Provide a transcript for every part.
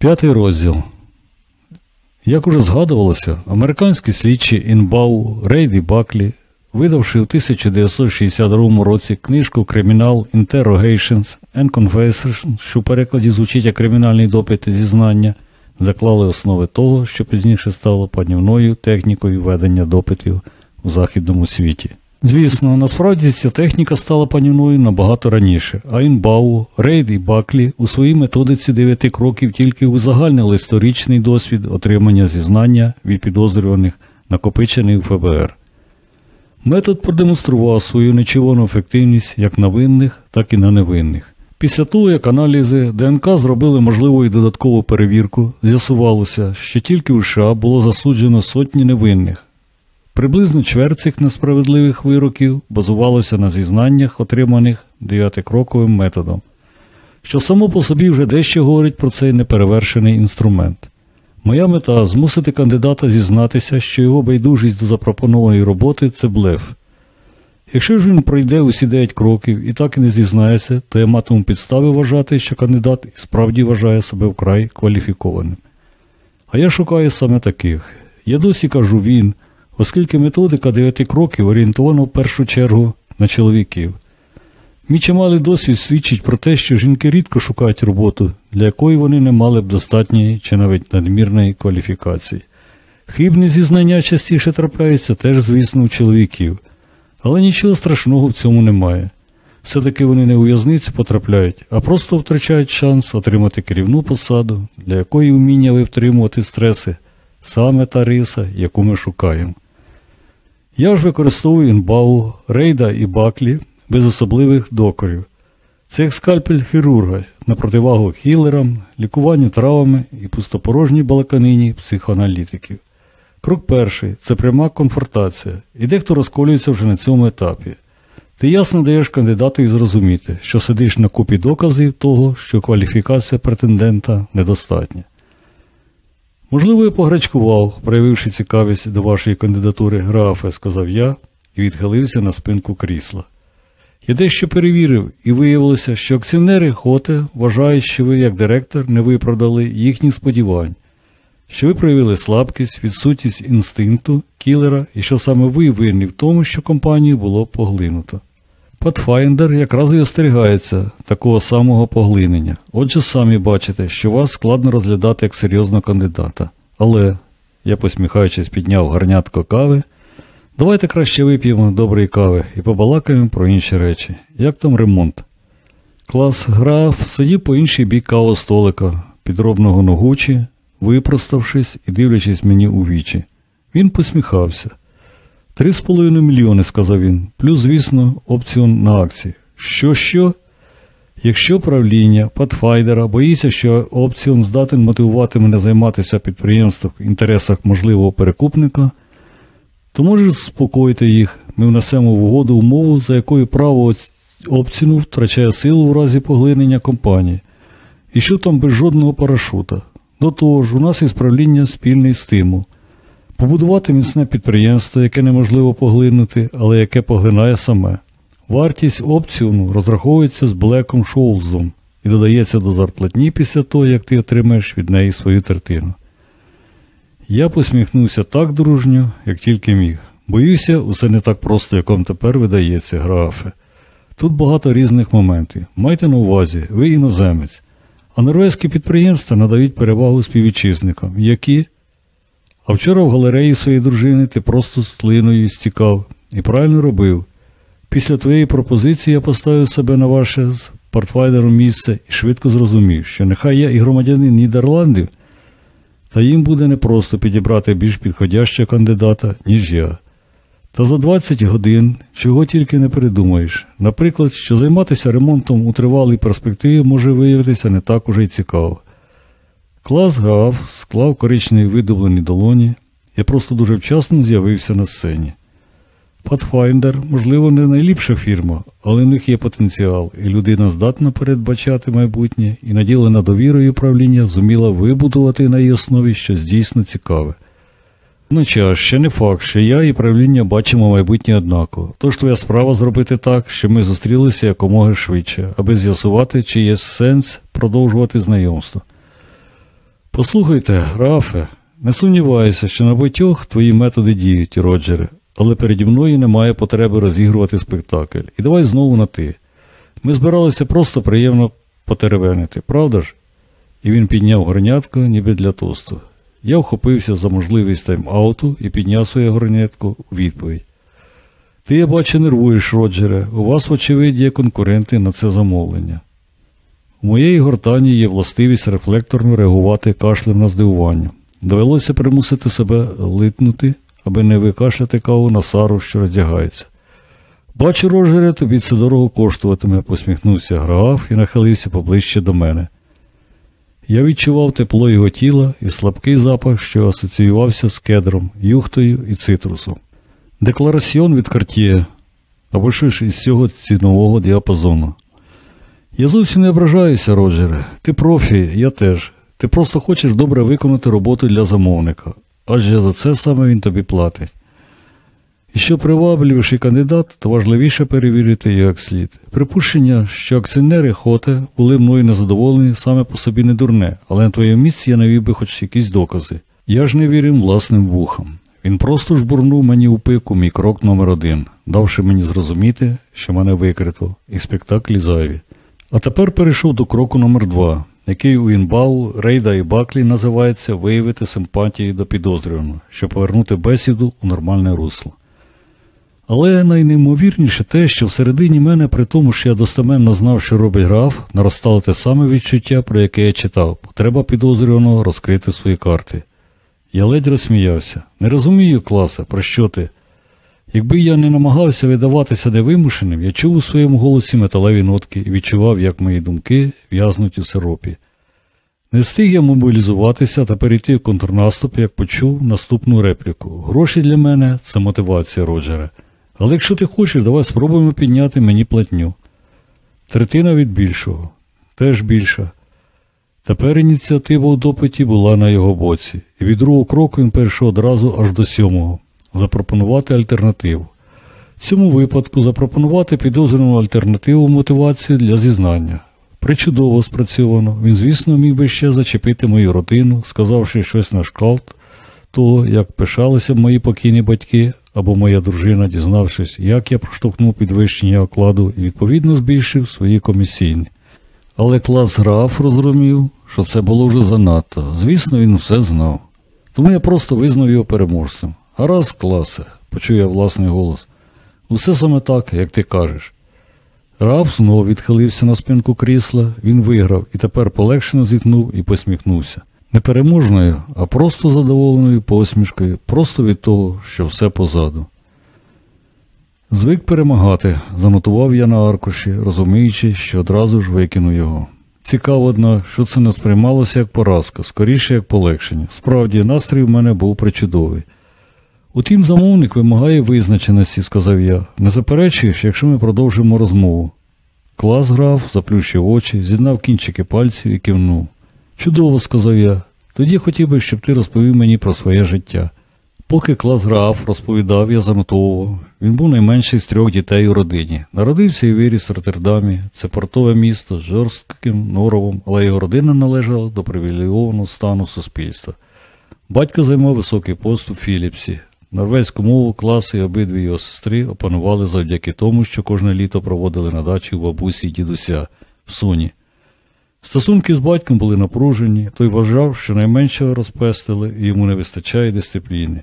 П'ятий розділ. Як уже згадувалося, американські слідчі Інбау Рейд і Баклі, видавши у 1962 році книжку Criminal Interrogations and Confessions, що в перекладі звучить як кримінальний допит і зізнання, заклали основи того, що пізніше стало панівною технікою ведення допитів у західному світі. Звісно, насправді ця техніка стала панівною набагато раніше, а Інбау, Рейд і Баклі у своїй методиці дев'яти кроків тільки узагальнили історичний досвід отримання зізнання від підозрюваних, накопичений у ФБР. Метод продемонстрував свою нечувану ефективність як на винних, так і на невинних. Після того, як аналізи ДНК зробили можливою додаткову перевірку, з'ясувалося, що тільки у США було засуджено сотні невинних. Приблизно чверть цих несправедливих вироків базувалося на зізнаннях, отриманих дев'ятикроковим методом, що само по собі вже дещо говорить про цей неперевершений інструмент. Моя мета змусити кандидата зізнатися, що його байдужість до запропонованої роботи це блеф. Якщо ж він пройде усі 9 кроків і так і не зізнається, то я матиму підстави вважати, що кандидат справді вважає себе вкрай кваліфікованим. А я шукаю саме таких. Я досі кажу він, оскільки методика 9 кроків орієнтована в першу чергу на чоловіків. Мій чималий досвід свідчить про те, що жінки рідко шукають роботу, для якої вони не мали б достатньої чи навіть надмірної кваліфікації. Хибні зізнання частіше трапляються теж, звісно, у чоловіків, але нічого страшного в цьому немає. Все-таки вони не у в'язницю потрапляють, а просто втрачають шанс отримати керівну посаду, для якої вміння витримувати стреси саме та риса, яку ми шукаємо. Я ж використовую інбау, рейда і баклі без особливих докорів. Це як скальпель хірурга на противагу хілерам, лікуванню травами і пустопорожній балаканині психоаналітиків. Крок перший це пряма конфронтація, і дехто розколюється вже на цьому етапі. Ти ясно даєш кандидату зрозуміти, що сидиш на купі доказів того, що кваліфікація претендента недостатня. Можливо, я пограчкував, проявивши цікавість до вашої кандидатури графе, сказав я і відхилився на спинку крісла. Я дещо перевірив, і виявилося, що акціонери Хоте вважають, що ви, як директор, не виправдали їхніх сподівань, що ви проявили слабкість, відсутність інстинкту, кілера і що саме ви винні в тому, що компанію було поглинуто. Pathfinder якраз і остерігається такого самого поглинення. Отже, самі бачите, що вас складно розглядати як серйозного кандидата. Але, я посміхаючись, підняв гарнятко кави. Давайте краще вип'ємо доброї кави і побалакаємо про інші речі. Як там ремонт? Клас граф сидів по інший бік каву столика, підробного ногучі, випроставшись і дивлячись мені у вічі. Він посміхався. Три з половиною мільйони, сказав він, плюс, звісно, опціон на акції. Що, що? Якщо правління Патфайдера боїться, що опціон здатен мотивувати мене займатися підприємством в інтересах можливого перекупника, то можеш заспокоїти їх, ми внесемо в угоду умову, за якою право опціону втрачає силу в разі поглинення компанії. І що там без жодного парашута? До того ж, у нас із правління спільний стимул. Побудувати міцне підприємство, яке неможливо поглинути, але яке поглинає саме. Вартість опціону розраховується з Блеком Шоулзом і додається до зарплатні після того, як ти отримаєш від неї свою третину. Я посміхнувся так дружньо, як тільки міг. Боюся, усе не так просто, як вам тепер видається, графе. Тут багато різних моментів. Майте на увазі, ви іноземець. А норвезькі підприємства надають перевагу співвітчизникам, які. А вчора в галереї своєї дружини ти просто з тлиною стікав і правильно робив. Після твоєї пропозиції я поставив себе на ваше з портфайдером місце і швидко зрозумів, що нехай я і громадянин Нідерландів, та їм буде непросто підібрати більш підходящого кандидата, ніж я. Та за 20 годин чого тільки не придумаєш. Наприклад, що займатися ремонтом у тривалій перспективі може виявитися не так уже й цікаво. Клас гав, склав коричневі видублені долоні, я просто дуже вчасно з'явився на сцені. Pathfinder, можливо, не найліпша фірма, але в них є потенціал, і людина здатна передбачати майбутнє і наділена довірою управління зуміла вибудувати на її основі щось дійсно цікаве. Ну ще не факт, що я і правління бачимо майбутнє однаково. Тож твоя справа зробити так, щоб ми зустрілися якомога швидше, аби з'ясувати, чи є сенс продовжувати знайомство. Послухайте, Рафе, не сумніваюся, що на багатьох твої методи діють, Роджере, але переді мною немає потреби розігрувати спектакль. І давай знову на ти. Ми збиралися просто приємно потеревенити, правда ж? І він підняв горнятко, ніби для тосту. Я вхопився за можливість тайм-ауту і підняв своє горнятко у відповідь. Ти, я бачу, нервуєш, Роджере. У вас, вочевидь, є конкуренти на це замовлення. У моєї гортані є властивість рефлекторно реагувати кашлем на здивування. Довелося примусити себе литнути, аби не викашляти каву на сару, що роздягається. Бачу, Роджере, тобі це дорого коштуватиме, посміхнувся Граав і нахилився поближче до мене. Я відчував тепло його тіла і слабкий запах, що асоціювався з кедром, юхтою і цитрусом. Деклараціон від Картіє, або ж із цього цінового діапазону. Я зовсім не ображаюся, Роджере. Ти профі, я теж. Ти просто хочеш добре виконати роботу для замовника, адже за це саме він тобі платить. І що привабливіший кандидат, то важливіше перевірити його як слід. Припущення, що акціонери Хоте були мною незадоволені, саме по собі не дурне, але на твоєму місці я навів би хоч якісь докази. Я ж не вірив власним вухам. Він просто жбурнув мені у пику мій крок номер один, давши мені зрозуміти, що мене викрито, і спектаклі зайві. А тепер перейшов до кроку номер два, який у Інбау, Рейда і Баклі називається виявити симпатії до підозрюваного, щоб повернути бесіду у нормальне русло. Але найнеймовірніше те, що всередині мене, при тому, що я достеменно знав, що робить граф, наростало те саме відчуття, про яке я читав, потреба підозрюваного розкрити свої карти. Я ледь розсміявся. Не розумію, класе, про що ти? Якби я не намагався видаватися невимушеним, я чув у своєму голосі металеві нотки і відчував, як мої думки в'язнуть у сиропі. Не встиг я мобілізуватися та перейти в контрнаступ, як почув наступну репліку. Гроші для мене це мотивація, Роджере. Але якщо ти хочеш, давай спробуємо підняти мені платню. Третина від більшого, теж більша. Тепер ініціатива у допиті була на його боці, і від другого кроку він перейшов одразу аж до сьомого запропонувати альтернативу. В цьому випадку запропонувати підозрювану альтернативу мотивацію для зізнання. Причудово спрацьовано, він, звісно, міг би ще зачепити мою родину, сказавши щось на шкалт того, як пишалися мої покійні батьки або моя дружина, дізнавшись, як я проштовхнув підвищення окладу і відповідно збільшив свої комісійні. Але клас граф розумів, що це було вже занадто. Звісно, він все знав. Тому я просто визнав його переможцем. Гаразд, класе, почув я власний голос. Усе саме так, як ти кажеш. Раф знову відхилився на спинку крісла, він виграв і тепер полегшено зітхнув і посміхнувся. Не переможною, а просто задоволеною посмішкою, просто від того, що все позаду. Звик перемагати, занотував я на аркуші, розуміючи, що одразу ж викину його. Цікаво, одна, що це не сприймалося як поразка, скоріше як полегшення. Справді, настрій в мене був причудовий. Утім, замовник вимагає визначеності, сказав я. Не заперечуєш, якщо ми продовжимо розмову. Клас грав, заплющив очі, з'єднав кінчики пальців і кивнув. Чудово, сказав я. Тоді хотів би, щоб ти розповів мені про своє життя. Поки клас грав, розповідав, я занотовував. Він був найменший з трьох дітей у родині. Народився і виріс в Роттердамі. Це портове місто з жорстким норовом, але його родина належала до привілейованого стану суспільства. Батько займав високий пост у Філіпсі. Норвезьку мову класи і обидві його сестри опанували завдяки тому, що кожне літо проводили на дачі у бабусі й дідуся в суні. Стосунки з батьком були напружені, той вважав, що найменшого розпестили і йому не вистачає дисципліни.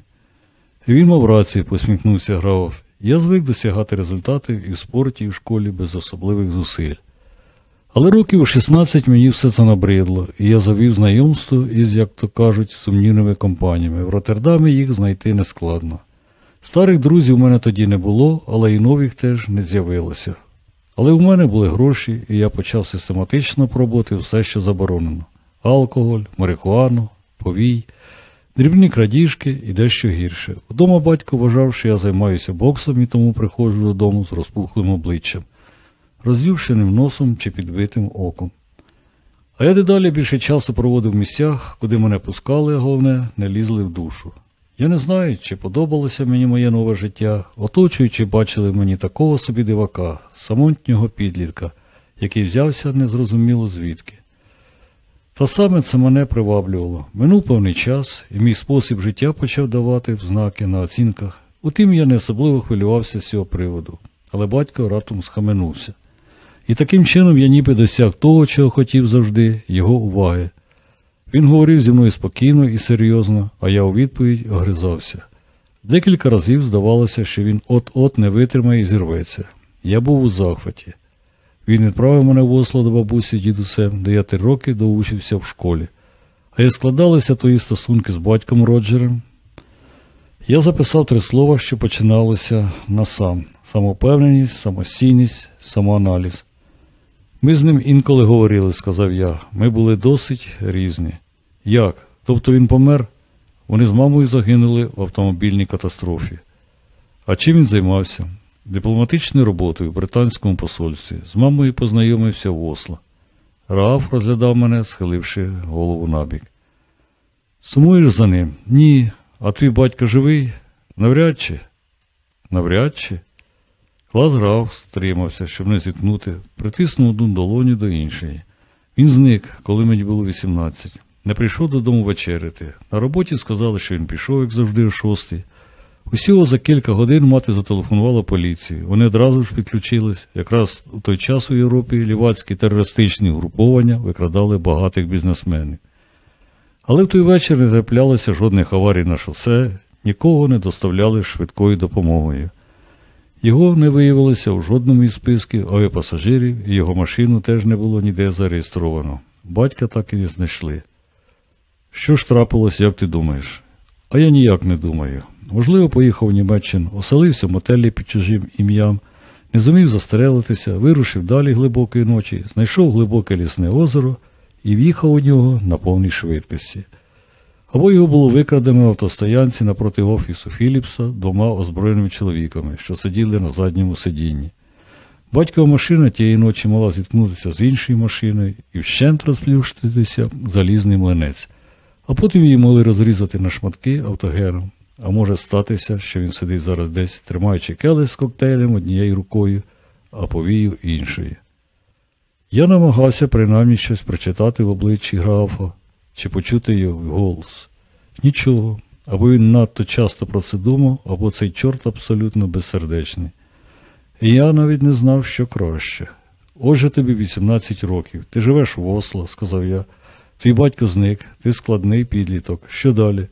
Він мав рацію, посміхнувся Граф. Я звик досягати результатів і в спорті, і в школі без особливих зусиль. Але років у 16 мені все це набридло, і я завів знайомство із, як то кажуть, сумнівними компаніями. В Роттердамі їх знайти нескладно. Старих друзів у мене тоді не було, але і нових теж не з'явилося. Але в мене були гроші, і я почав систематично пробувати все, що заборонено: алкоголь, марихуану, повій, дрібні крадіжки і дещо гірше. Вдома батько вважав, що я займаюся боксом і тому приходжу додому з розпухлим обличчям роз'юшеним носом чи підбитим оком. А я дедалі більше часу проводив в місцях, куди мене пускали, а головне, не лізли в душу. Я не знаю, чи подобалося мені моє нове життя, оточуючи, бачили мені такого собі дивака, самотнього підлітка, який взявся незрозуміло звідки. Та саме це мене приваблювало. Минув певний час, і мій спосіб життя почав давати знаки на оцінках. Утім, я не особливо хвилювався з цього приводу, але батько раптом схаменувся. І таким чином я ніби досяг того, чого хотів завжди, його уваги. Він говорив зі мною спокійно і серйозно, а я у відповідь огризався. Декілька разів здавалося, що він от-от не витримає і зірветься. Я був у захваті. Він відправив мене в Осло до бабусі дідусем, де я три роки доучився в школі. А як складалися твої стосунки з батьком Роджером? Я записав три слова, що починалося на сам: самовпевненість, самостійність, самоаналіз. Ми з ним інколи говорили, сказав я. Ми були досить різні. Як? Тобто він помер? Вони з мамою загинули в автомобільній катастрофі. А чим він займався? Дипломатичною роботою в британському посольстві. З мамою познайомився в Осло. Раф розглядав мене, схиливши голову набік. Сумуєш за ним? Ні. А твій батько живий? Навряд чи? Навряд чи? Клас грав, стримався, щоб не зіткнути, притиснув одну долоню до іншої. Він зник, коли мені було 18. Не прийшов додому вечеряти. На роботі сказали, що він пішов, як завжди, о шостій. Усього за кілька годин мати зателефонувала поліцію. Вони одразу ж підключились. Якраз у той час у Європі лівацькі терористичні угруповання викрадали багатих бізнесменів. Але в той вечір не траплялося жодних аварій на шосе, нікого не доставляли швидкою допомогою. Його не виявилося у жодному із списків авіапасажирів, і його машину теж не було ніде зареєстровано. Батька так і не знайшли. Що ж трапилось, як ти думаєш? А я ніяк не думаю. Можливо, поїхав в Німеччину, оселився в мотелі під чужим ім'ям, не зумів застрелитися, вирушив далі глибокої ночі, знайшов глибоке лісне озеро і в'їхав у нього на повній швидкості. Або його було викрадено в автостоянці напроти офісу Філіпса двома озброєними чоловіками, що сиділи на задньому сидінні. Батькова машина тієї ночі мала зіткнутися з іншою машиною і вщент розплющитися залізний млинець, а потім її могли розрізати на шматки автогеном. А може статися, що він сидить зараз десь, тримаючи келих з коктейлем однією рукою, а повію іншою. Я намагався принаймні щось прочитати в обличчі графа чи почути його голос. Нічого, або він надто часто про це думав, або цей чорт абсолютно безсердечний. І я навіть не знав, що краще. Отже тобі 18 років, ти живеш в Осло, сказав я. Твій батько зник, ти складний підліток. Що далі?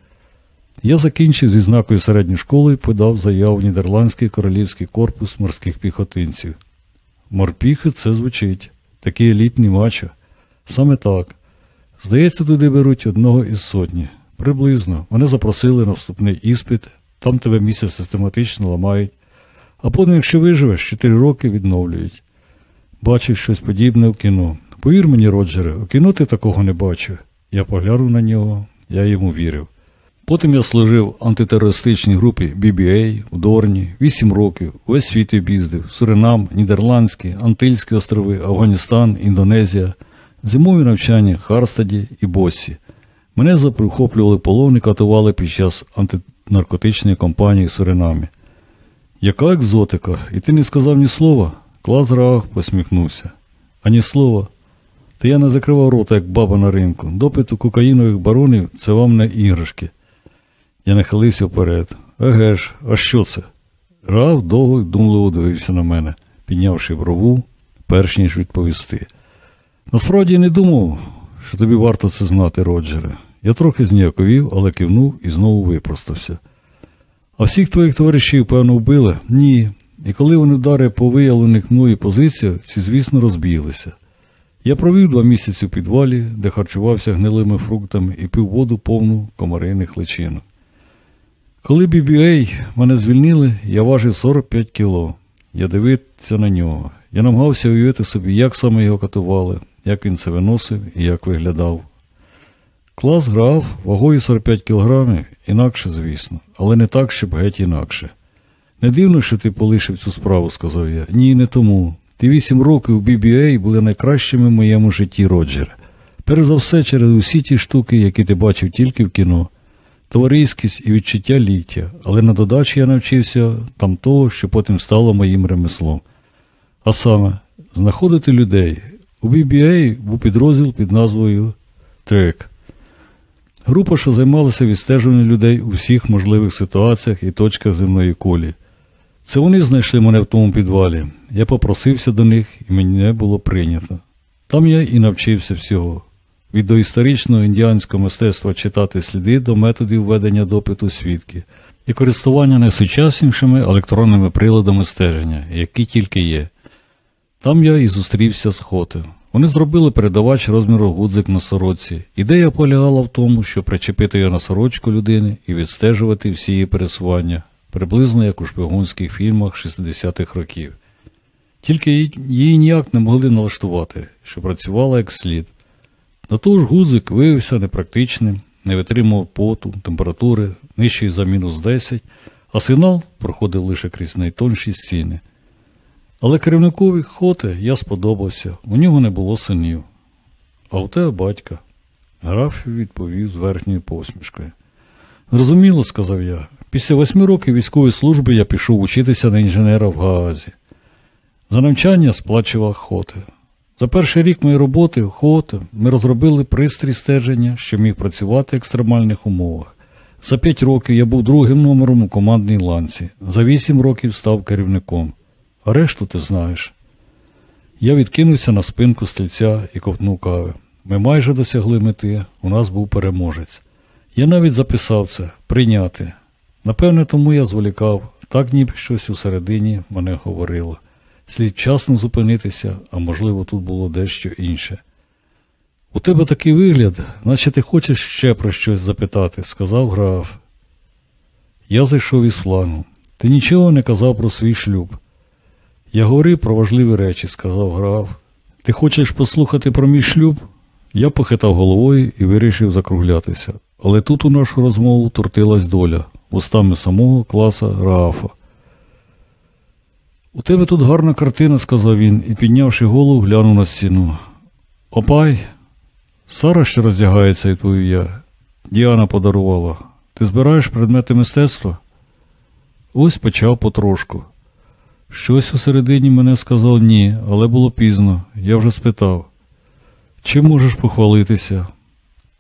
Я закінчив зі знакою середньої школи і подав заяву в Нідерландський королівський корпус морських піхотинців. Морпіхи це звучить, такий елітний мачо. Саме так. Здається, туди беруть одного із сотні. Приблизно. Мене запросили на вступний іспит, там тебе місяць систематично ламають, а потім, якщо виживеш, 4 роки відновлюють. Бачив щось подібне в кіно. Повір мені, Роджере, у кіно ти такого не бачив. Я поглянув на нього, я йому вірив. Потім я служив в антитерористичній групі BBA у Дорні, 8 років, весь світ об'їздив, Суринам, Нідерландські, Антильські острови, Афганістан, Індонезія, зимові навчання Харстаді і Босі. Мене заприхоплювали полон і катували під час антинаркотичної кампанії в Суринамі. Яка екзотика? І ти не сказав ні слова? Клас Раах посміхнувся. Ані слова. Та я не закривав рота, як баба на ринку. Допит у кокаїнових баронів це вам не іграшки. Я нахилився вперед. Еге ж, а що це? Раав довго й думливо дивився на мене, піднявши брову, перш ніж відповісти. Насправді не думав, що тобі варто це знати, Роджере. Я трохи зніяковів, але кивнув і знову випростався. А всіх твоїх товаришів, певно, вбили? Ні. І коли вони вдари по виявлених мною позиціях, ці, звісно, розбіглися. Я провів два місяці у підвалі, де харчувався гнилими фруктами і пив воду повну комариних личинок. Коли BBA мене звільнили, я важив 45 кіло. Я дивився на нього. Я намагався уявити собі, як саме його катували, як він це виносив і як виглядав. Клас грав вагою 45 кілограмів, інакше, звісно, але не так, щоб геть інакше. Не дивно, що ти полишив цю справу, сказав я. Ні, не тому. Ти вісім років у BBA були найкращими в моєму житті, Роджер. Перш за все через усі ті штуки, які ти бачив тільки в кіно товариськість і відчуття ліття, але на додачі я навчився там того, що потім стало моїм ремеслом. А саме, знаходити людей. У BBA був підрозділ під назвою Трек. Група, що займалася відстежуванням людей у всіх можливих ситуаціях і точках земної кулі. Це вони знайшли мене в тому підвалі. Я попросився до них і мене було прийнято. Там я і навчився всього. Від доісторичного індіанського мистецтва читати сліди до методів ведення допиту свідки і користування найсучаснішими електронними приладами стеження, які тільки є. Там я і зустрівся з Хоте. Вони зробили передавач розміру гудзик на сорочці. Ідея полягала в тому, щоб причепити його на сорочку людини і відстежувати всі її пересування, приблизно як у шпигунських фільмах 60-х років. Тільки її ніяк не могли налаштувати, що працювала як слід. До того ж гудзик виявився непрактичним, не витримував поту, температури, нижчий за мінус 10, а сигнал проходив лише крізь найтонші стіни. Але керівникові хоти я сподобався, у нього не було синів. А у тебе батька. Граф відповів з верхньою посмішкою. Зрозуміло, сказав я. Після восьми років військової служби я пішов учитися на інженера в Гаазі. За навчання сплачував хоти. За перший рік моєї роботи в хоти ми розробили пристрій стеження, що міг працювати в екстремальних умовах. За п'ять років я був другим номером у командній ланці, за вісім років став керівником. Решту ти знаєш. Я відкинувся на спинку стільця і ковтнув кави. Ми майже досягли мети, у нас був переможець. Я навіть записав це прийняти. Напевне, тому я зволікав, так ніби щось усередині мене говорило. Слід вчасно зупинитися, а можливо, тут було дещо інше. У тебе такий вигляд, наче ти хочеш ще про щось запитати, сказав граф. Я зайшов із флангу. Ти нічого не казав про свій шлюб. Я говорив про важливі речі, сказав граф. Ти хочеш послухати про мій шлюб? Я похитав головою і вирішив закруглятися. Але тут у нашу розмову тортилась доля устами самого класа Графа. У тебе тут гарна картина, сказав він і, піднявши голову, глянув на стіну. Опай, Сара ще роздягається, відповів я. Діана подарувала. Ти збираєш предмети мистецтва? Ось почав потрошку. Щось усередині мене сказав ні, але було пізно. Я вже спитав. Чи можеш похвалитися?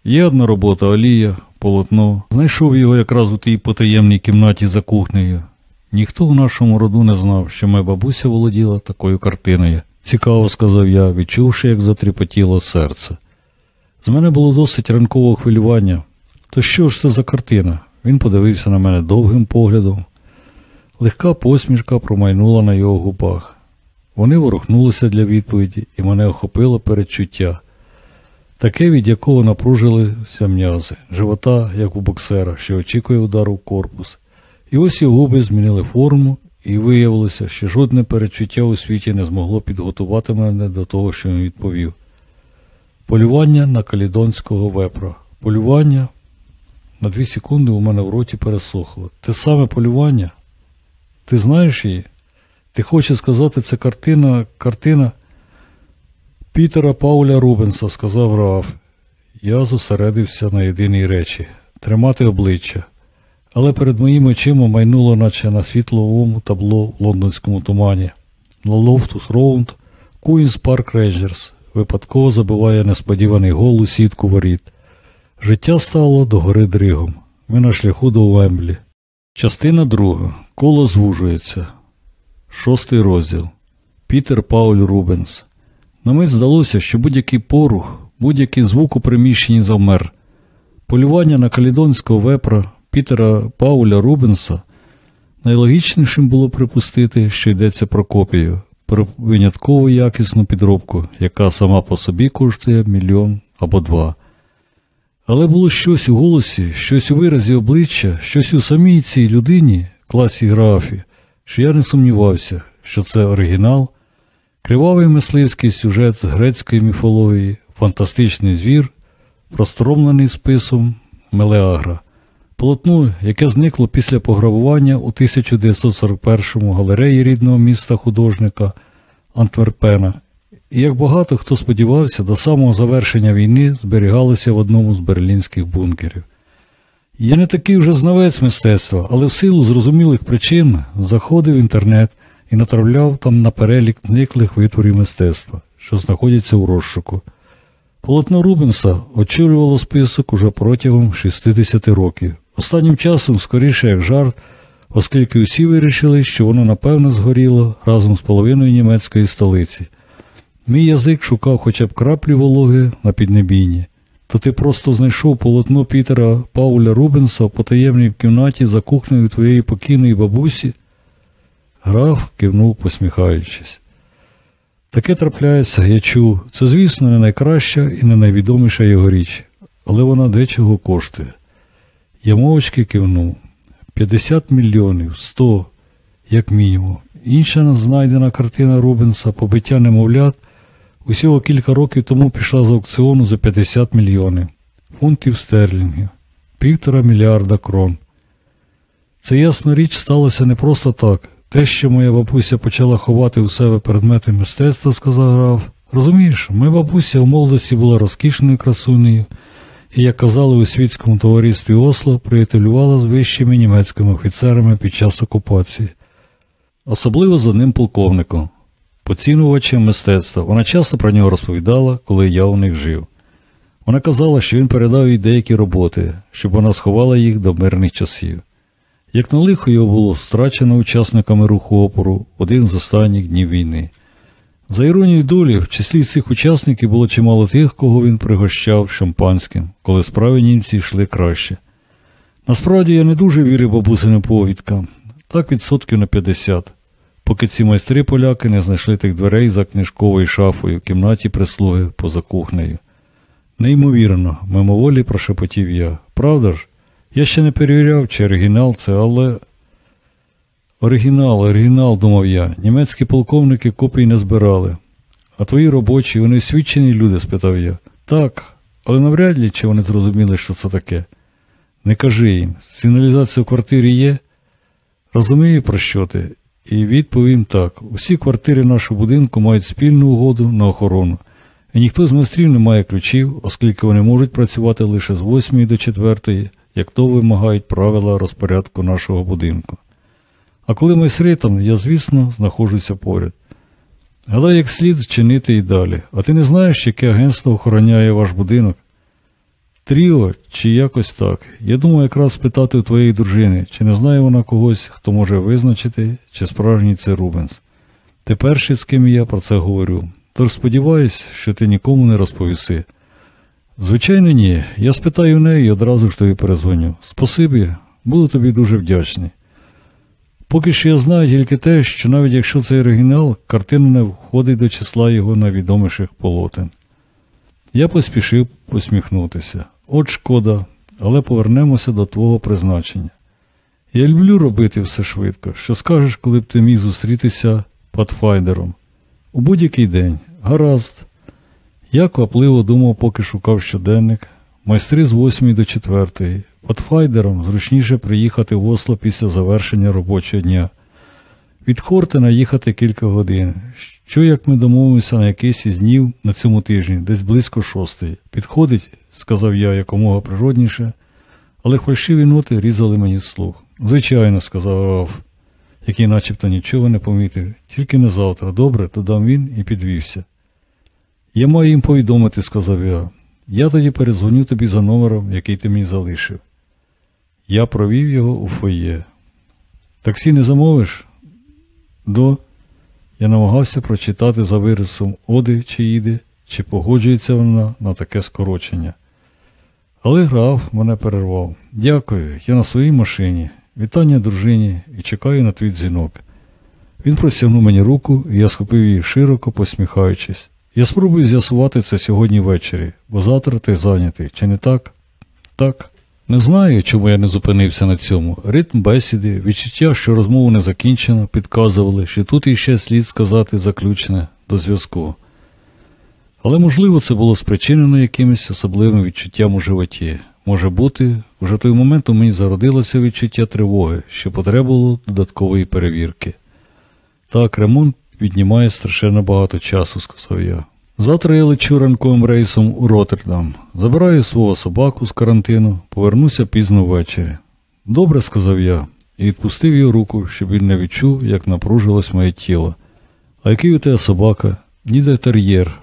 Є одна робота Алія, полотно. Знайшов його якраз у тій потаємній кімнаті за кухнею. Ніхто в нашому роду не знав, що моя бабуся володіла такою картиною. Цікаво, сказав я, відчувши, як затріпотіло серце. З мене було досить ранкового хвилювання. То що ж це за картина? Він подивився на мене довгим поглядом. Легка посмішка промайнула на його губах. Вони ворухнулися для відповіді, і мене охопило передчуття, таке, від якого напружилися м'язи, живота, як у боксера, що очікує удару в корпус. І ось його губи змінили форму, і виявилося, що жодне передчуття у світі не змогло підготувати мене до того, що він відповів. Полювання на калідонського вепра. Полювання. На дві секунди у мене в роті пересохло. Те саме полювання. Ти знаєш її? Ти хочеш сказати, це картина, картина Пітера Пауля Рубенса, сказав Раф. Я зосередився на єдиній речі тримати обличчя. Але перед моїми очима майнуло, наче на світловому табло в лондонському тумані. На Лофтус Роуд, Куінс Парк Рейнджерс випадково забиває несподіваний гол у сітку воріт. Життя стало догори дригом. Ми на шляху до Уемблі. Частина друга. Коло звужується. Шостий розділ. Пітер Пауль Рубенс. На мить здалося, що будь-який порух, будь-який звук у приміщенні завмер. Полювання на калідонського вепра Пітера Пауля Рубенса найлогічнішим було припустити, що йдеться про копію, про винятково якісну підробку, яка сама по собі коштує мільйон або два. Але було щось у голосі, щось у виразі обличчя, щось у самій цій людині, класі графі, що я не сумнівався, що це оригінал, кривавий мисливський сюжет з грецької міфології, фантастичний звір, простромлений списом Мелеагра, полотно, яке зникло після пограбування у 1941 галереї рідного міста художника Антверпена і як багато хто сподівався, до самого завершення війни зберігалося в одному з берлінських бункерів. Я не такий вже знавець мистецтва, але в силу зрозумілих причин заходив в інтернет і направляв там на перелік зниклих витворів мистецтва, що знаходяться у розшуку. Полотно Рубенса очолювало список уже протягом 60 років. Останнім часом, скоріше як жарт, оскільки усі вирішили, що воно напевно згоріло разом з половиною німецької столиці. Мій язик шукав хоча б краплі вологи на піднебінні. То ти просто знайшов полотно Пітера Пауля Рубенса в потаємній кімнаті за кухнею твоєї покійної бабусі? Граф кивнув, посміхаючись. Таке трапляється, я чув. Це, звісно, не найкраща і не найвідоміша його річ, але вона дечого коштує. Я мовчки кивнув. 50 мільйонів, 100, як мінімум. Інша знайдена картина Рубенса побиття немовлят усього кілька років тому пішла з аукціону за 50 мільйонів фунтів стерлінгів, півтора мільярда крон. Це ясна річ сталося не просто так. Те, що моя бабуся почала ховати у себе предмети мистецтва, сказав граф. Розумієш, моя бабуся в молодості була розкішною красунею, і, як казали у світському товаристві Осло, приятелювала з вищими німецькими офіцерами під час окупації, особливо з одним полковником, поцінувачем мистецтва. Вона часто про нього розповідала, коли я у них жив. Вона казала, що він передав їй деякі роботи, щоб вона сховала їх до мирних часів. Як на лихо його було страчено учасниками руху опору один з останніх днів війни. За іронією долі, в числі цих учасників було чимало тих, кого він пригощав шампанським, коли справи німці йшли краще. Насправді я не дуже вірив бабусиним повідкам, так відсотків на 50, поки ці майстри поляки не знайшли тих дверей за книжковою шафою в кімнаті прислуги поза кухнею. Неймовірно, мимоволі прошепотів я. Правда ж? Я ще не перевіряв, чи оригінал це, але. Оригінал, оригінал, думав я. Німецькі полковники копій не збирали. А твої робочі, вони свідчені люди? спитав я. Так, але навряд ли чи вони зрозуміли, що це таке. Не кажи їм, сигналізація в квартирі є? Розумію, про що ти. І відповім так: усі квартири нашого будинку мають спільну угоду на охорону. І ніхто з майстрів не має ключів, оскільки вони можуть працювати лише з 8 до 4 як то вимагають правила розпорядку нашого будинку. А коли майстри там, я, звісно, знаходжуся поряд. Гадай, як слід чинити і далі. А ти не знаєш, яке агентство охороняє ваш будинок? Тріо чи якось так. Я думаю якраз спитати у твоєї дружини, чи не знає вона когось, хто може визначити, чи справжній це Рубенс. Ти перший, з ким я про це говорю. Тож сподіваюсь, що ти нікому не розповіси. Звичайно, ні. Я спитаю в неї і одразу ж тобі перезвоню. Спасибі, буду тобі дуже вдячний. Поки що я знаю тільки те, що навіть якщо це оригінал, картина не входить до числа його найвідоміших полотен. Я поспішив посміхнутися. От шкода, але повернемося до твого призначення. Я люблю робити все швидко. Що скажеш, коли б ти міг зустрітися патфайдером? У будь-який день. Гаразд. Я квапливо думав, поки шукав щоденник. Майстри з 8 до 4. Патфайдером зручніше приїхати в Осло після завершення робочого дня. Від Хортена їхати кілька годин. Що як ми домовимося на якийсь із днів на цьому тижні, десь близько шостої. Підходить, сказав я якомога природніше, але фальшиві ноти різали мені слух. Звичайно, сказав Раф, який начебто нічого не помітив. Тільки не завтра. Добре, додам він і підвівся. Я маю їм повідомити, сказав я. Я тоді перезвоню тобі за номером, який ти мені залишив. Я провів його у фоє. Таксі не замовиш? До. Я намагався прочитати за вирисом Оди чи Іди, чи погоджується вона на таке скорочення. Але граф мене перервав. Дякую, я на своїй машині. Вітання дружині і чекаю на твій дзвінок. Він простягнув мені руку, і я схопив її широко, посміхаючись. Я спробую з'ясувати це сьогодні ввечері, бо завтра ти зайнятий, чи не так? Так. Не знаю, чому я не зупинився на цьому. Ритм бесіди, відчуття, що розмову не закінчено, підказували, що тут іще слід сказати заключне до зв'язку. Але, можливо, це було спричинено якимось особливим відчуттям у животі. Може бути, вже той момент у мені зародилося відчуття тривоги, що потребувало додаткової перевірки. Так, ремонт віднімає страшенно багато часу, сказав я. Завтра я лечу ранковим рейсом у Роттердам. Забираю свого собаку з карантину, повернуся пізно ввечері. Добре, сказав я, і відпустив його руку, щоб він не відчув, як напружилось моє тіло. А який у тебе собака? Ніде тер'єр,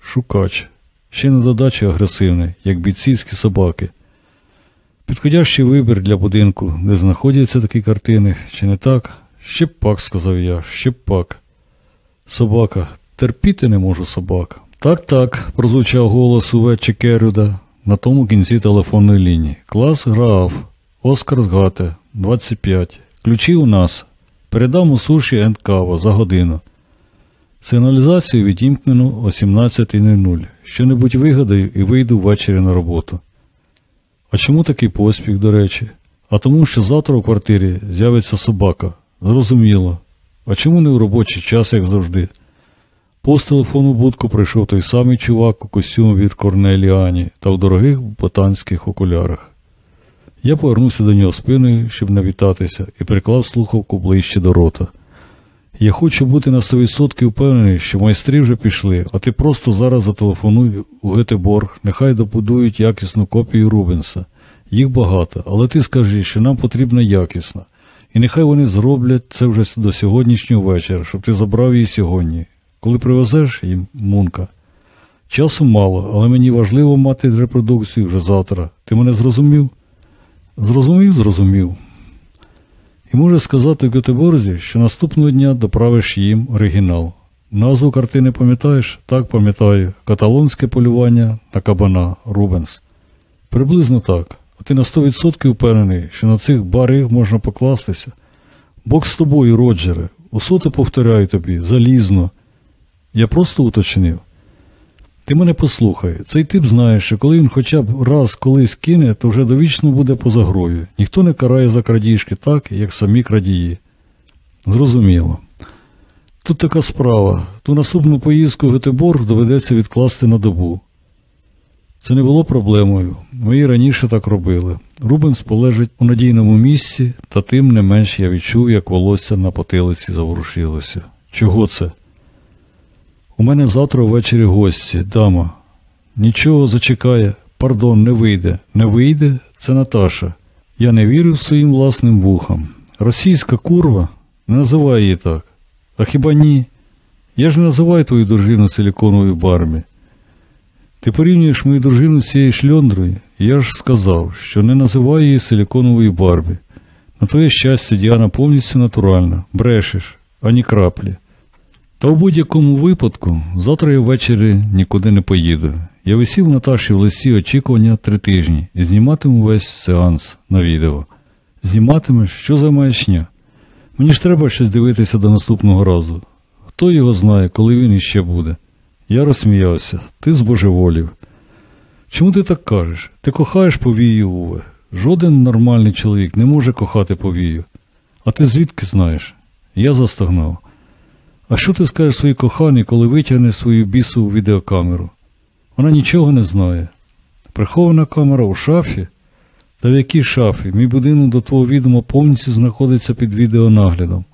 шукач. ще на додачу агресивний, як бійцівські собаки. Підходящий вибір для будинку, де знаходяться такі картини, чи не так? Ще пак, сказав я, ще пак. Собака, терпіти не можу собак. Так, так, прозвучав голос Уве Чекерюда на тому кінці телефонної лінії. Клас грав. Оскар Згате, 25. Ключі у нас. Передам у суші енд кава за годину. Сигналізацію відімкнено о 17.00. Що-небудь вигадаю і вийду ввечері на роботу. А чому такий поспіх, до речі? А тому, що завтра у квартирі з'явиться собака. Зрозуміло. А чому не в робочий час, як завжди? Пост телефону будку прийшов той самий чувак у костюмі від Корнеліані та в дорогих ботанських окулярах. Я повернувся до нього спиною, щоб навітатися, і приклав слухавку ближче до рота. Я хочу бути на 100% впевнений, що майстри вже пішли, а ти просто зараз зателефонуй у Гетеборг, нехай добудують якісну копію Рубенса. Їх багато, але ти скажи, що нам потрібна якісна. І нехай вони зроблять це вже до сьогоднішнього вечора, щоб ти забрав її сьогодні. Коли привезеш їм мунка. Часу мало, але мені важливо мати репродукцію вже завтра. Ти мене зрозумів? Зрозумів, зрозумів. І може сказати в Гетеборзі, що наступного дня доправиш їм оригінал. Назву картини пам'ятаєш? Так пам'ятаю. Каталонське полювання на кабана Рубенс. Приблизно так. А ти на 100% впевнений, що на цих бариг можна покластися. Бог з тобою, Роджере, усоте повторяю тобі, залізно. Я просто уточнив. Ти мене послухай, цей тип знає, що коли він хоча б раз колись кине, то вже довічно буде поза грою. Ніхто не карає за крадіжки так, як самі крадії. Зрозуміло. Тут така справа. Ту наступну поїздку в Гетеборг доведеться відкласти на добу. Це не було проблемою. Ми і раніше так робили. Рубенс полежить у надійному місці, та тим не менш я відчув, як волосся на потилиці заворушилося. Чого це? У мене завтра ввечері гості, дама. Нічого зачекає, пардон, не вийде. Не вийде, це Наташа. Я не вірю своїм власним вухам. Російська курва, не називай її так. А хіба ні? Я ж не називаю твою дружину силіконовою бармі. Ти порівнюєш мою дружину з цією шльондрою, і я ж сказав, що не називаю її силіконовою барбі. На твоє щастя, Діана повністю натуральна, брешеш, ані краплі. Та в будь-якому випадку, завтра я ввечері нікуди не поїду. Я висів Наташі в листі очікування три тижні і зніматиму весь сеанс на відео. Зніматимеш, що за маячня? Мені ж треба щось дивитися до наступного разу. Хто його знає, коли він іще буде? Я розсміявся, ти збожеволів. Чому ти так кажеш? Ти кохаєш повію, Уве. Жоден нормальний чоловік не може кохати повію. А ти звідки знаєш? Я застогнав. А що ти скажеш своїй коханій, коли витягне свою бісову відеокамеру? Вона нічого не знає. Прихована камера у шафі? Та в якій шафі? Мій будинок до твого відома повністю знаходиться під відеонаглядом.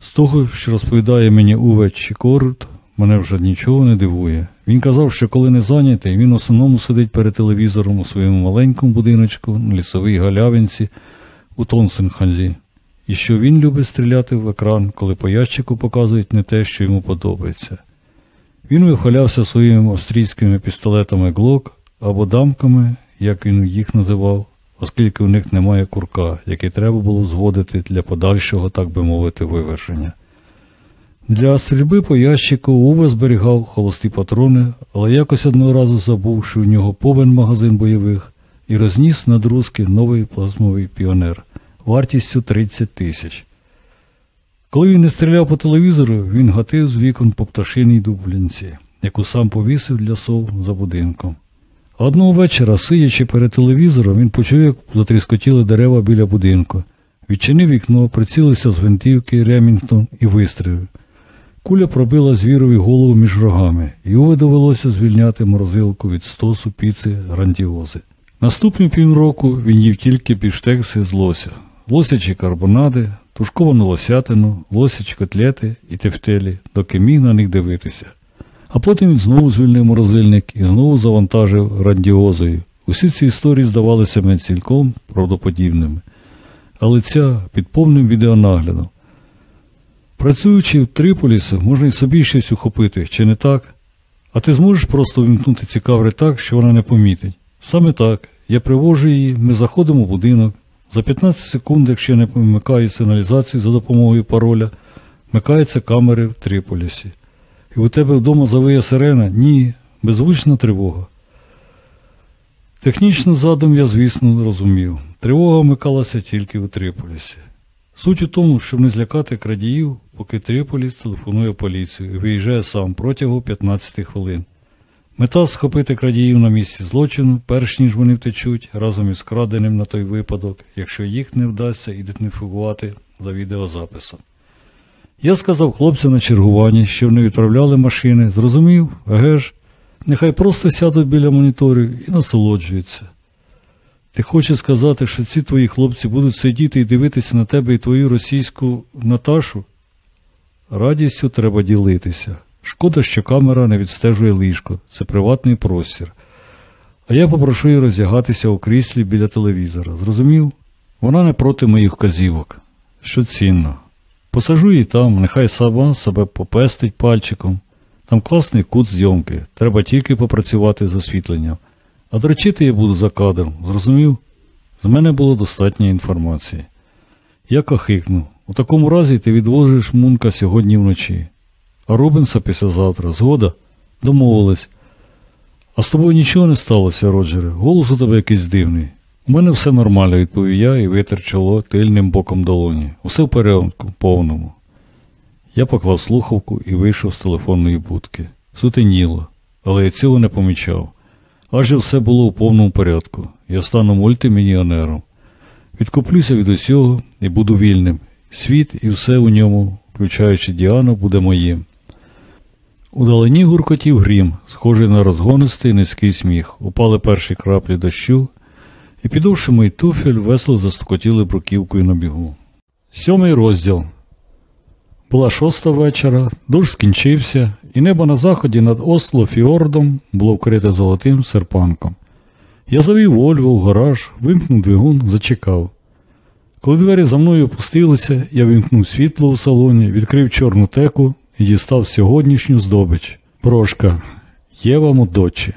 З того, що розповідає мені Уве Чікорт, мене вже нічого не дивує. Він казав, що коли не зайнятий, він в основному сидить перед телевізором у своєму маленькому будиночку на лісовій галявинці у Тонсенханзі і що він любить стріляти в екран, коли по ящику показують не те, що йому подобається. Він вихвалявся своїми австрійськими пістолетами Глок або дамками, як він їх називав, оскільки у них немає курка, який треба було згодити для подальшого, так би мовити, виверження. Для стрільби по ящику Уве зберігав холості патрони, але якось одного разу забув, що у нього повен магазин бойових, і розніс на друзки новий плазмовий піонер вартістю 30 тисяч. Коли він не стріляв по телевізору, він гатив з вікон по пташиній дублінці, яку сам повісив для сов за будинком. Одного вечора, сидячи перед телевізором, він почув, як затріскотіли дерева біля будинку, відчинив вікно, прицілився з гвинтівки Ремінгтон і вистрілив. Куля пробила звірові голову між рогами, Уве довелося звільняти морозилку від стосу піци грандіози. Наступні півроку він їв тільки біштекси з лося, лосячі карбонади, тушковану лосятину, лосячі котлети і тефтелі, доки міг на них дивитися. А потім він знову звільнив морозильник і знову завантажив грандіозою. Усі ці історії здавалися мені цілком правдоподібними. Але ця під повним відеонаглядом. Працюючи в Триполісі, можна й собі щось ухопити, чи не так? А ти зможеш просто вимкнути ці каври так, що вона не помітить? Саме так. Я привожу її, ми заходимо в будинок. За 15 секунд, якщо не вмикаю сигналізацію за допомогою пароля, вмикаються камери в Триполісі. І у тебе вдома завиє сирена? Ні, беззвучна тривога. Технічно задум я, звісно, розумів. Тривога вмикалася тільки у Триполісі. Суть у тому, щоб не злякати крадіїв, поки Триполіс телефонує поліцію і виїжджає сам протягом 15 хвилин. Мета схопити крадіїв на місці злочину, перш ніж вони втечуть, разом із краденим на той випадок, якщо їх не вдасться ідентифікувати за відеозаписом. Я сказав хлопцям на чергуванні, що вони відправляли машини, зрозумів, еге ж, нехай просто сядуть біля моніторів і насолоджуються. Ти хочеш сказати, що ці твої хлопці будуть сидіти і дивитися на тебе і твою російську Наташу? Радістю треба ділитися. Шкода, що камера не відстежує ліжко, це приватний простір. А я попрошу її роздягатися у кріслі біля телевізора. Зрозумів? Вона не проти моїх вказівок. Що цінно. Посажу її там, нехай сама себе попестить пальчиком. Там класний кут зйомки, треба тільки попрацювати з освітленням. А дрочити я буду за кадром, зрозумів? З мене було достатньо інформації. Я кахикнув. У такому разі ти відвозиш Мунка сьогодні вночі. Рубенса післязавтра. Згода? Домовились. А з тобою нічого не сталося, Роджере. Голос у тебе якийсь дивний. У мене все нормально, відповів я і витер чоло тильним боком долоні. Усе в порядку, повному. Я поклав слухавку і вийшов з телефонної будки. Сутеніло, але я цього не помічав. Адже все було у повному порядку. Я стану мультимільйонером. Відкуплюся від усього і буду вільним. Світ і все у ньому, включаючи Діану, буде моїм. Удалині гуркотів грім, схожий на розгонистий низький сміх. Упали перші краплі дощу, і, підовши мій туфель, весело застукотіли бруківкою на бігу. Сьомий розділ. Була шоста вечора, дощ скінчився, і небо на заході над Осло фіордом було вкрите золотим серпанком. Я завів Вольво в гараж, вимкнув двигун, зачекав. Коли двері за мною опустилися, я вимкнув світло у салоні, відкрив чорну теку і дістав сьогоднішню здобич. Прошка, Єва Мудочі.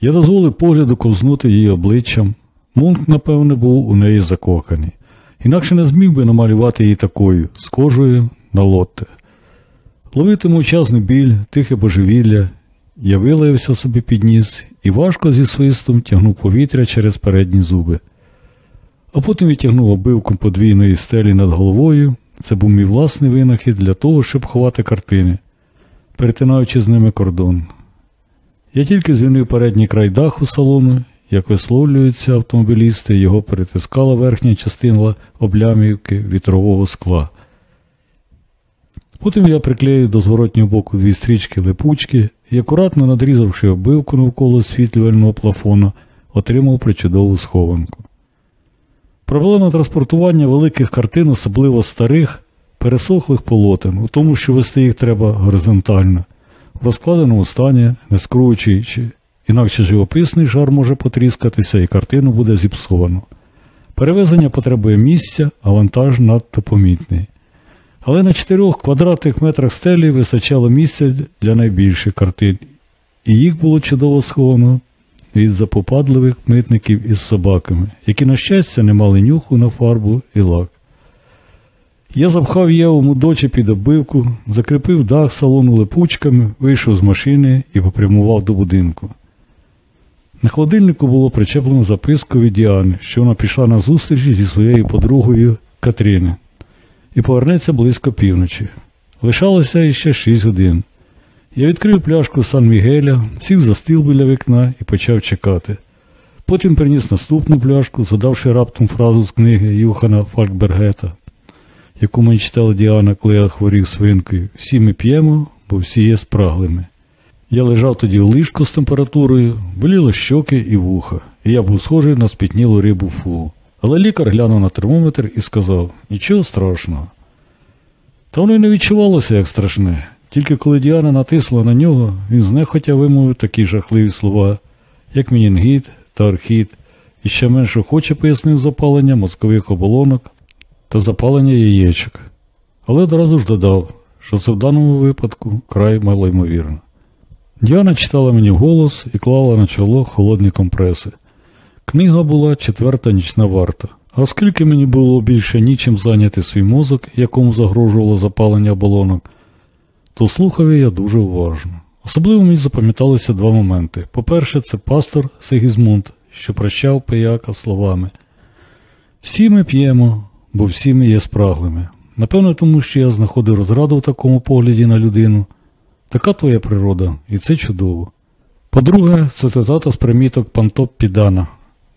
Я дозволив погляду ковзнути її обличчям. Мунк, напевне, був у неї закоханий. Інакше не зміг би намалювати її такою, схожою на лотте. Ловити мовчазний біль, тихе божевілля, я вилаявся собі під ніс і важко зі свистом тягнув повітря через передні зуби. А потім відтягнув обивку подвійної стелі над головою. Це був мій власний винахід для того, щоб ховати картини, перетинаючи з ними кордон. Я тільки звільнив передній край даху салону, як висловлюються автомобілісти, його перетискала верхня частина облямівки вітрового скла. Потім я приклеїв до зворотнього боку дві стрічки липучки і, акуратно надрізавши обивку навколо освітлювального плафона, отримав причудову схованку. Проблема транспортування великих картин, особливо старих, пересохлих полотен, у тому, що вести їх треба горизонтально, в розкладеному стані, не скручуючи, інакше живописний жар може потріскатися і картину буде зіпсовано. Перевезення потребує місця, а вантаж надто помітний. Але на 4 квадратних метрах стелі вистачало місця для найбільших картин, і їх було чудово сховано від запопадливих митників із собаками, які, на щастя, не мали нюху на фарбу і лак. Я запхав Єву мудочі під оббивку, закріпив дах салону липучками, вийшов з машини і попрямував до будинку. На холодильнику було причеплено записку від Діани, що вона пішла на зустрічі зі своєю подругою Катріни і повернеться близько півночі. Лишалося іще шість годин. Я відкрив пляшку Сан Мігеля, сів за стіл біля вікна і почав чекати. Потім приніс наступну пляшку, задавши раптом фразу з книги Юхана Фалькбергета, яку мені читала Діана, коли я хворів свинкою. Всі ми п'ємо, бо всі є спраглими. Я лежав тоді у ліжку з температурою, боліло щоки і вуха, і я був схожий на спітнілу рибу фугу. Але лікар глянув на термометр і сказав нічого страшного. Та воно й не відчувалося як страшне. Тільки коли Діана натисла на нього, він знехотя вимовив такі жахливі слова, як мінінгіт та архіт, і ще менш охоче пояснив запалення мозкових оболонок та запалення яєчок. Але одразу ж додав, що це в даному випадку край малоймовірно. Діана читала мені вголос і клала на чоло холодні компреси. Книга була четверта нічна варта. Оскільки мені було більше нічим зайняти свій мозок, якому загрожувало запалення оболонок, то слухав я дуже уважно. Особливо мені запам'яталися два моменти. По-перше, це пастор Сигізмунд, що прощав пияка словами. Всі ми п'ємо, бо всі ми є спраглими. Напевно, тому що я знаходив розраду в такому погляді на людину. Така твоя природа, і це чудово. По-друге, це цитата з приміток Пантоп Підана,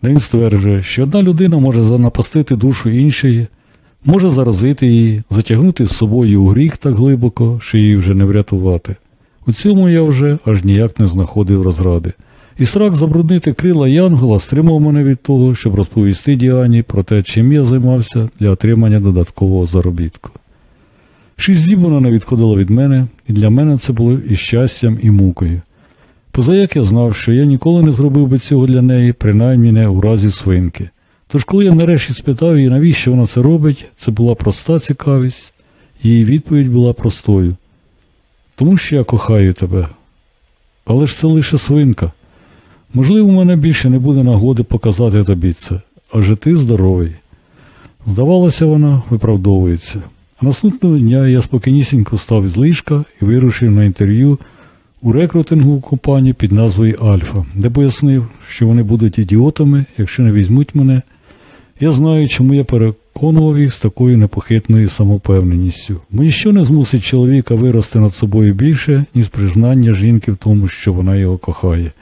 де він стверджує, що одна людина може занапастити душу іншої, може заразити її, затягнути з собою у гріх так глибоко, що її вже не врятувати. У цьому я вже аж ніяк не знаходив розради. І страх забруднити крила Янгола стримав мене від того, щоб розповісти Діані про те, чим я займався для отримання додаткового заробітку. Шість діб вона не відходила від мене, і для мене це було і щастям, і мукою. Позаяк я знав, що я ніколи не зробив би цього для неї, принаймні не у разі свинки. Тож, коли я нарешті спитав її, навіщо вона це робить, це була проста цікавість, її відповідь була простою. Тому що я кохаю тебе. Але ж це лише свинка. Можливо, у мене більше не буде нагоди показати тобі це, адже ти здоровий. Здавалося, вона виправдовується. А наступного дня я спокійнісінько встав із ліжка і вирушив на інтерв'ю у рекрутингову компанію під назвою Альфа, де пояснив, що вони будуть ідіотами, якщо не візьмуть мене. Я знаю, чому я переконував їх з такою непохитною самопевненістю. Бо ніщо не змусить чоловіка вирости над собою більше, ніж признання жінки в тому, що вона його кохає.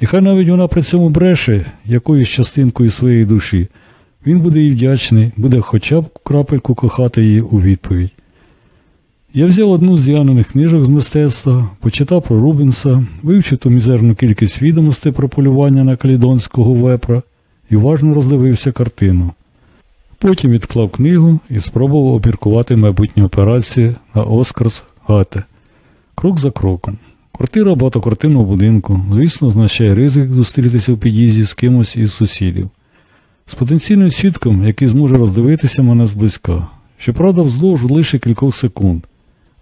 І хай навіть вона при цьому бреше якоюсь частинкою своєї душі, він буде їй вдячний, буде хоча б крапельку кохати її у відповідь. Я взяв одну з Діаниних книжок з мистецтва, почитав про Рубенса, вивчив ту мізерну кількість відомостей про полювання на калідонського вепра і уважно роздивився картину. Потім відклав книгу і спробував обміркувати майбутні операції на Оскарс Гате. Крок за кроком. Квартира багатоквартирного будинку, звісно, означає ризик зустрітися в під'їзді з кимось із сусідів. З потенційним свідком, який зможе роздивитися мене зблизька. Щоправда, вздовж лише кількох секунд,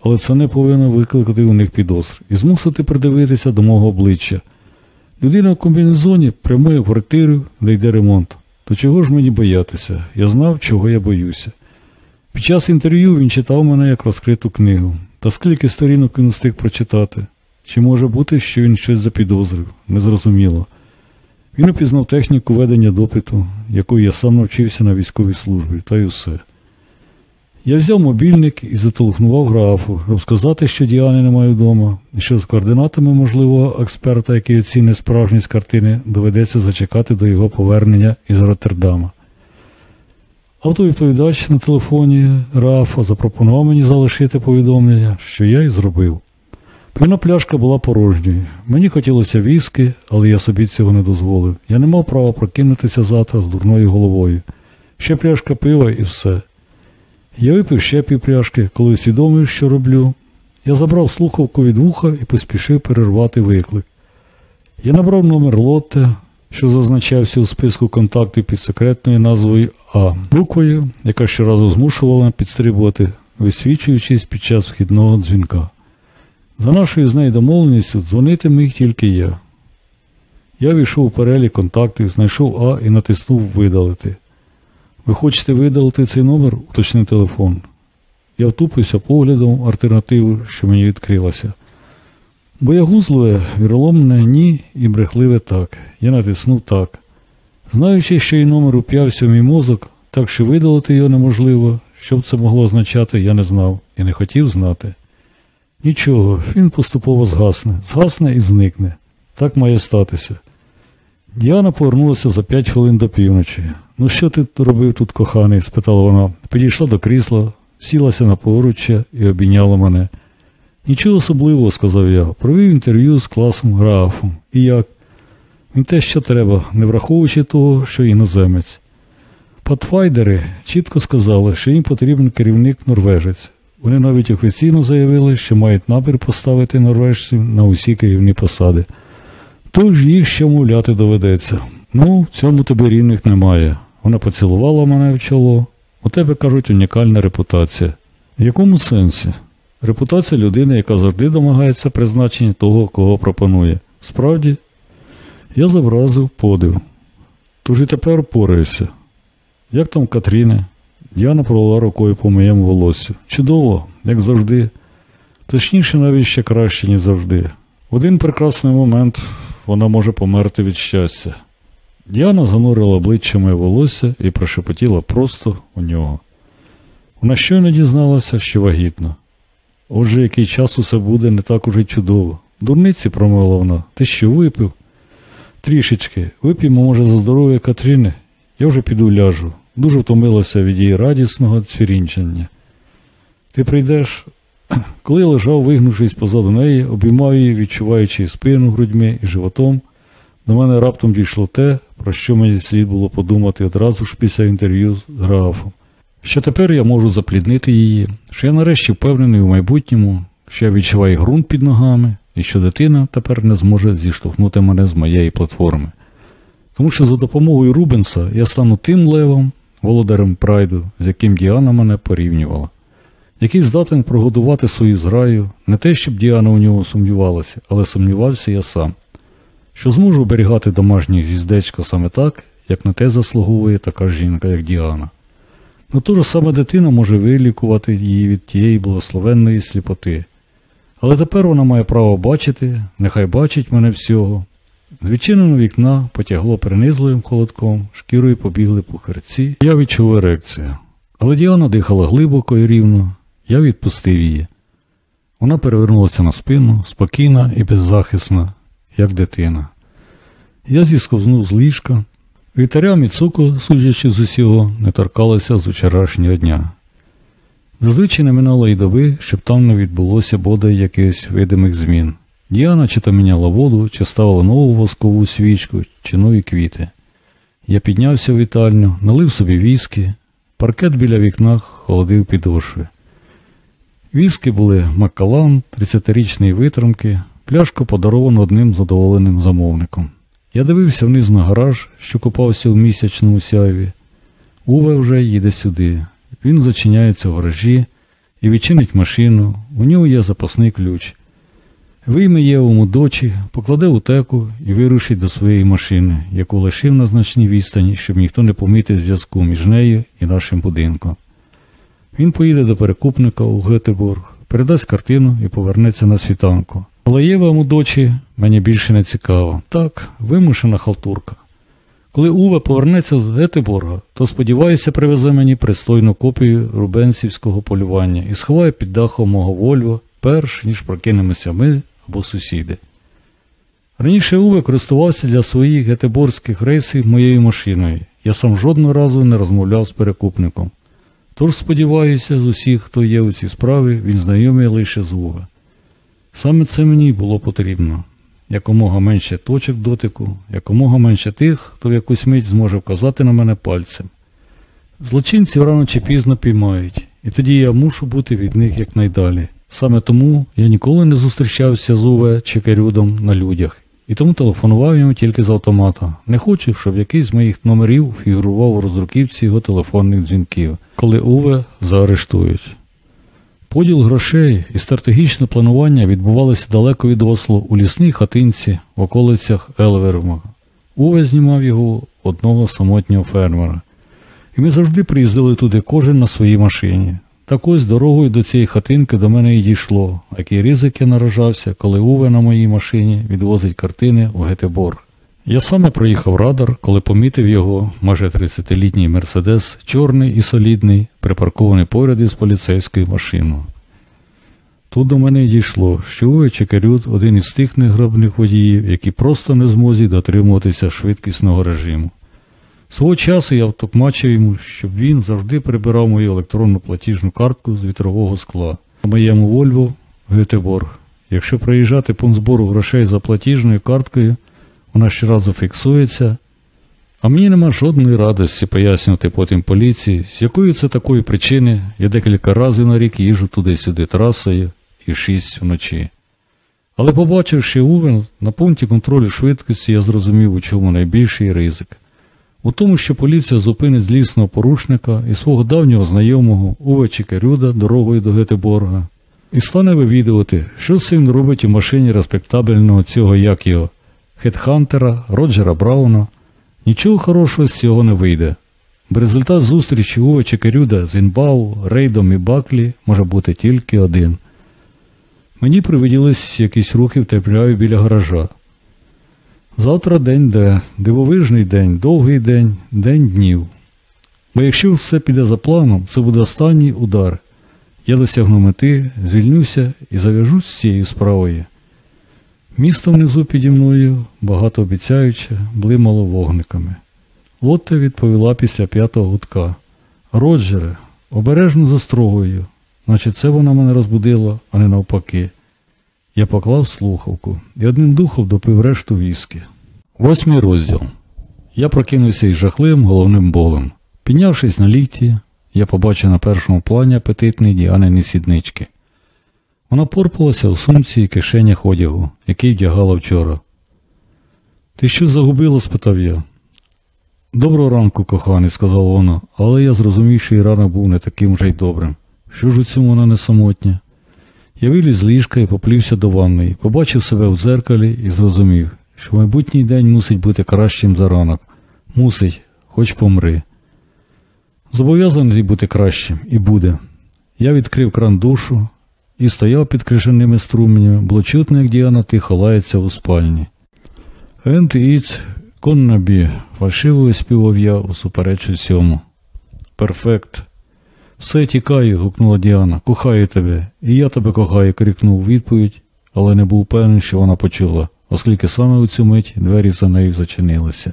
але це не повинно викликати у них підозр і змусити придивитися до мого обличчя. Людина в комбінезоні прямує квартиру, де йде ремонт. То чого ж мені боятися? Я знав, чого я боюся. Під час інтерв'ю він читав мене як розкриту книгу. Та скільки сторінок він встиг прочитати? Чи може бути, що він щось запідозрив? Незрозуміло. Він опізнав техніку ведення допиту, якою я сам навчився на військовій службі, та й усе. Я взяв мобільник і зателефонував графу, розказати, що Діани немає вдома, і що з координатами можливого експерта, який оцінить справжність картини, доведеться зачекати до його повернення із Роттердама. Автовідповідач на телефоні Рафа запропонував мені залишити повідомлення, що я і зробив. Пивна пляшка була порожньою. Мені хотілося віски, але я собі цього не дозволив. Я не мав права прокинутися завтра з дурною головою. Ще пляшка пива і все. Я випив ще півпляшки, коли усвідомив, що роблю. Я забрав слухавку від вуха і поспішив перервати виклик. Я набрав номер Лотте, що зазначався у списку контактів під секретною назвою А, буквою, яка щоразу змушувала підстрибувати, висвічуючись під час вхідного дзвінка. За нашою з нею домовленістю дзвонити міг тільки я. Я війшов у перелік контактів, знайшов А і натиснув видалити. Ви хочете видалити цей номер, уточнив телефон. Я втупився поглядом альтернативу, що мені відкрилася. Боягузливе, віроломне ні і брехливе так. Я натиснув так. Знаючи, що і номер уп'явся в мій мозок, так що видалити його неможливо, що б це могло означати, я не знав і не хотів знати. Нічого, він поступово згасне, згасне і зникне. Так має статися. Діана повернулася за п'ять хвилин до півночі. Ну, що ти робив тут, коханий? спитала вона. Підійшла до крісла, сілася на поруччя і обійняла мене. Нічого особливого, сказав я. Провів інтерв'ю з класом графом. І як? Він те, що треба, не враховуючи того, що іноземець. Патфайдери чітко сказали, що їм потрібен керівник норвежець. Вони навіть офіційно заявили, що мають намір поставити норвежців на усі керівні посади. Тож їх ще мовляти доведеться. Ну, в цьому тебе рівних немає. Вона поцілувала мене в чоло. У тебе, кажуть, унікальна репутація. В якому сенсі? Репутація людини, яка завжди домагається призначення того, кого пропонує. Справді, я завразив подив. Тож і тепер пораюся. Як там Катріне? Діана провела рукою по моєму волосю. Чудово, як завжди. Точніше, навіть ще краще, ніж завжди. В один прекрасний момент вона може померти від щастя. Діана занурила обличчя моє волосся і прошепотіла просто у нього. Вона щойно дізналася, що вагітна. Отже, який час усе буде не так уже чудово. Дурниці, промовила вона, ти що випив? Трішечки, вип'ємо, може, за здоров'я Катріни. Я вже піду ляжу. Дуже втомилася від її радісного цвірінчання. Ти прийдеш, коли лежав, вигнувшись позаду неї, обіймав її, відчуваючи спину грудьми і животом, до мене раптом дійшло те, про що мені слід було подумати одразу ж після інтерв'ю з графом. Що тепер я можу запліднити її, що я нарешті впевнений у майбутньому, що я відчуваю ґрунт під ногами, і що дитина тепер не зможе зіштовхнути мене з моєї платформи. Тому що за допомогою Рубенса я стану тим левом, володарем прайду, з яким Діана мене порівнювала, який здатен прогодувати свою зграю, не те, щоб Діана у нього сумнівалася, але сумнівався я сам, що зможу оберігати домашнє гіздечко саме так, як на те заслуговує така жінка, як Діана. Ну то ж саме дитина може вилікувати її від тієї благословенної сліпоти. Але тепер вона має право бачити, нехай бачить мене всього. З відчиненого вікна потягло перенизливим холодком, шкірою побігли пухарці. Я відчув ерекцію. Але Діана дихала глибоко і рівно, я відпустив її. Вона перевернулася на спину, спокійна і беззахисна, як дитина. Я зісковзнув з ліжка. Вітаря Міцуко, судячи з усього, не торкалася з вчорашнього дня. Зазвичай не минало й доби, щоб там не відбулося бодай якихось видимих змін. Діана чи то міняла воду, чи ставила нову воскову свічку, чи нові квіти. Я піднявся в вітальню, налив собі віскі, паркет біля вікна холодив підошви. Віскі були Маккалан, 30-річної витримки, пляшку подаровано одним задоволеним замовником. Я дивився вниз на гараж, що купався в місячному сяйві. Уве вже їде сюди. Він зачиняється в гаражі і відчинить машину, у нього є запасний ключ. Вийме Євому дочі, покладе у теку і вирушить до своєї машини, яку лишив на значній відстані, щоб ніхто не помітив зв'язку між нею і нашим будинком. Він поїде до перекупника у Гетеборг, передасть картину і повернеться на світанку. Але Єва дочі мені більше не цікаво. Так, вимушена халтурка. Коли Уве повернеться з Гетеборга, то, сподіваюся, привезе мені пристойну копію рубенсівського полювання і сховає під дахом мого Вольво, перш ніж прокинемося ми або сусіди. Раніше Уве користувався для своїх гетеборських рейсів моєю машиною. Я сам жодного разу не розмовляв з перекупником. Тож, сподіваюся, з усіх, хто є у цій справі, він знайомий лише з Уве. Саме це мені було потрібно. Якомога менше точок дотику, якомога менше тих, хто в якусь мить зможе вказати на мене пальцем. Злочинців рано чи пізно піймають, і тоді я мушу бути від них якнайдалі. Саме тому я ніколи не зустрічався з Уве чи Керюдом на людях, і тому телефонував йому тільки з автомата. Не хочу, щоб якийсь з моїх номерів фігурував у роздруківці його телефонних дзвінків, коли Уве заарештують. Поділ грошей і стратегічне планування відбувалося далеко від Осло у лісній хатинці в околицях Елверма. Уве знімав його одного самотнього фермера. І ми завжди приїздили туди кожен на своїй машині. Так ось дорогою до цієї хатинки до мене і дійшло, який ризик я наражався, коли Уве на моїй машині відвозить картини у Гетеборг. Я саме проїхав радар, коли помітив його, майже 30-літній Мерседес, чорний і солідний, припаркований поряд із поліцейською машиною. Тут до мене дійшло, що Уве Чекарют один із тих неграбних водіїв, які просто не змозі дотримуватися швидкісного режиму. Свого часу я втокмачив йому, щоб він завжди прибирав мою електронну платіжну картку з вітрового скла. На моєму Вольво Гетеборг. Якщо приїжджати пункт збору грошей за платіжною карткою, вона щоразу фіксується, а мені нема жодної радості пояснювати потім поліції, з якої це такої причини я декілька разів на рік їжу туди-сюди трасою і шість вночі. Але побачивши Увен на пункті контролю швидкості, я зрозумів, у чому найбільший ризик. У тому, що поліція зупинить злісного порушника і свого давнього знайомого Уве Чікарюда дорогою до Гетеборга. і стане вивідувати, що син робить у машині респектабельного цього як його хедхантера Роджера Брауна. Нічого хорошого з цього не вийде. Бо результат зустрічі Уве Чекерюда з Інбау, Рейдом і Баклі може бути тільки один. Мені привиділись якісь рухи втепляю біля гаража. Завтра день Д, дивовижний день, довгий день, день днів. Бо якщо все піде за планом, це буде останній удар. Я досягну мети, звільнюся і зав'яжусь з цією справою. Місто внизу піді мною, багато обіцяюче, блимало вогниками. Лотта відповіла після п'ятого гудка. Роджере, обережно застрогою, наче це вона мене розбудила, а не навпаки. Я поклав слухавку і одним духом допив решту віскі. Восьмий розділ. Я прокинувся із жахливим головним болем. Піднявшись на лікті, я побачив на першому плані апетитний Діанини сіднички. Вона порпалася у сумці і кишенях одягу, який вдягала вчора. Ти що загубила? спитав я. Доброго ранку, коханий, сказала вона, але я зрозумів, що і ранок був не таким вже й добрим. Що ж у цьому вона не самотня? Я виліз з ліжка і поплівся до ванної, побачив себе в дзеркалі і зрозумів, що майбутній день мусить бути кращим за ранок. Мусить, хоч помри. Зобов'язаний бути кращим і буде. Я відкрив кран душу і стояв під крижаними струменями, було чутно, як Діана тихо лається у спальні. Ент іць коннабі, фальшиво співав я усупереч усьому. Перфект. Все тікаю, гукнула Діана. Кохаю тебе. І я тебе кохаю, крикнув у відповідь, але не був певний, що вона почула, оскільки саме у цю мить двері за нею зачинилися.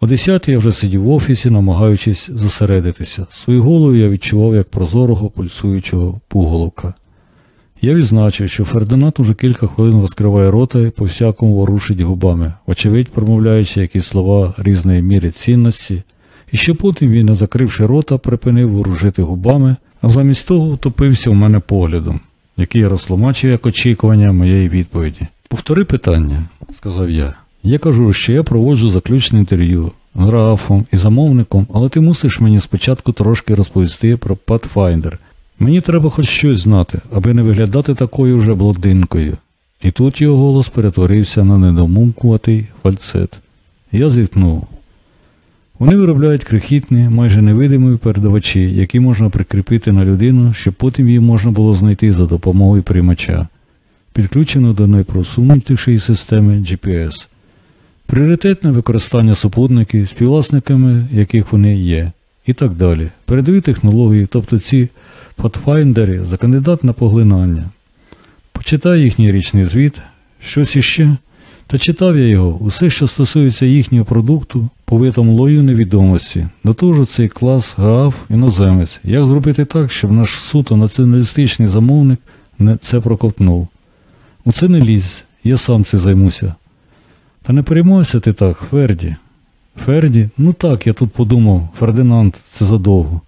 О десятій я вже сидів в офісі, намагаючись зосередитися. Свою голову я відчував як прозорого, пульсуючого пуголовка. Я відзначив, що Фердинанд уже кілька хвилин розкриває рота і по всякому ворушить губами, очевидь промовляючи якісь слова різної міри цінності, і що потім він, не закривши рота, припинив ворушити губами, а замість того втопився в мене поглядом, який розтлумачив як очікування моєї відповіді. Повтори питання, сказав я. Я кажу, що я проводжу заключне інтерв'ю з графом і замовником, але ти мусиш мені спочатку трошки розповісти про Pathfinder. Мені треба хоч щось знати, аби не виглядати такою вже блондинкою. І тут його голос перетворився на недомумкуватий фальцет. Я зіткнув. Вони виробляють крихітні, майже невидимі передавачі, які можна прикріпити на людину, щоб потім її можна було знайти за допомогою приймача, підключеного до найпросунутішої системи GPS. Пріоритетне використання супутників, співвласниками яких вони є, і так далі. Передові технології, тобто ці Pathfinder за кандидат на поглинання. Почитай їхній річний звіт, щось іще. Та читав я його, усе, що стосується їхнього продукту, повитом лою невідомості. До того ж цей клас гаав іноземець. Як зробити так, щоб наш суто націоналістичний замовник не це проковтнув? У це не лізь, я сам цим займуся. Та не переймайся ти так, Ферді. Ферді? Ну так, я тут подумав, Фердинанд, це задовго.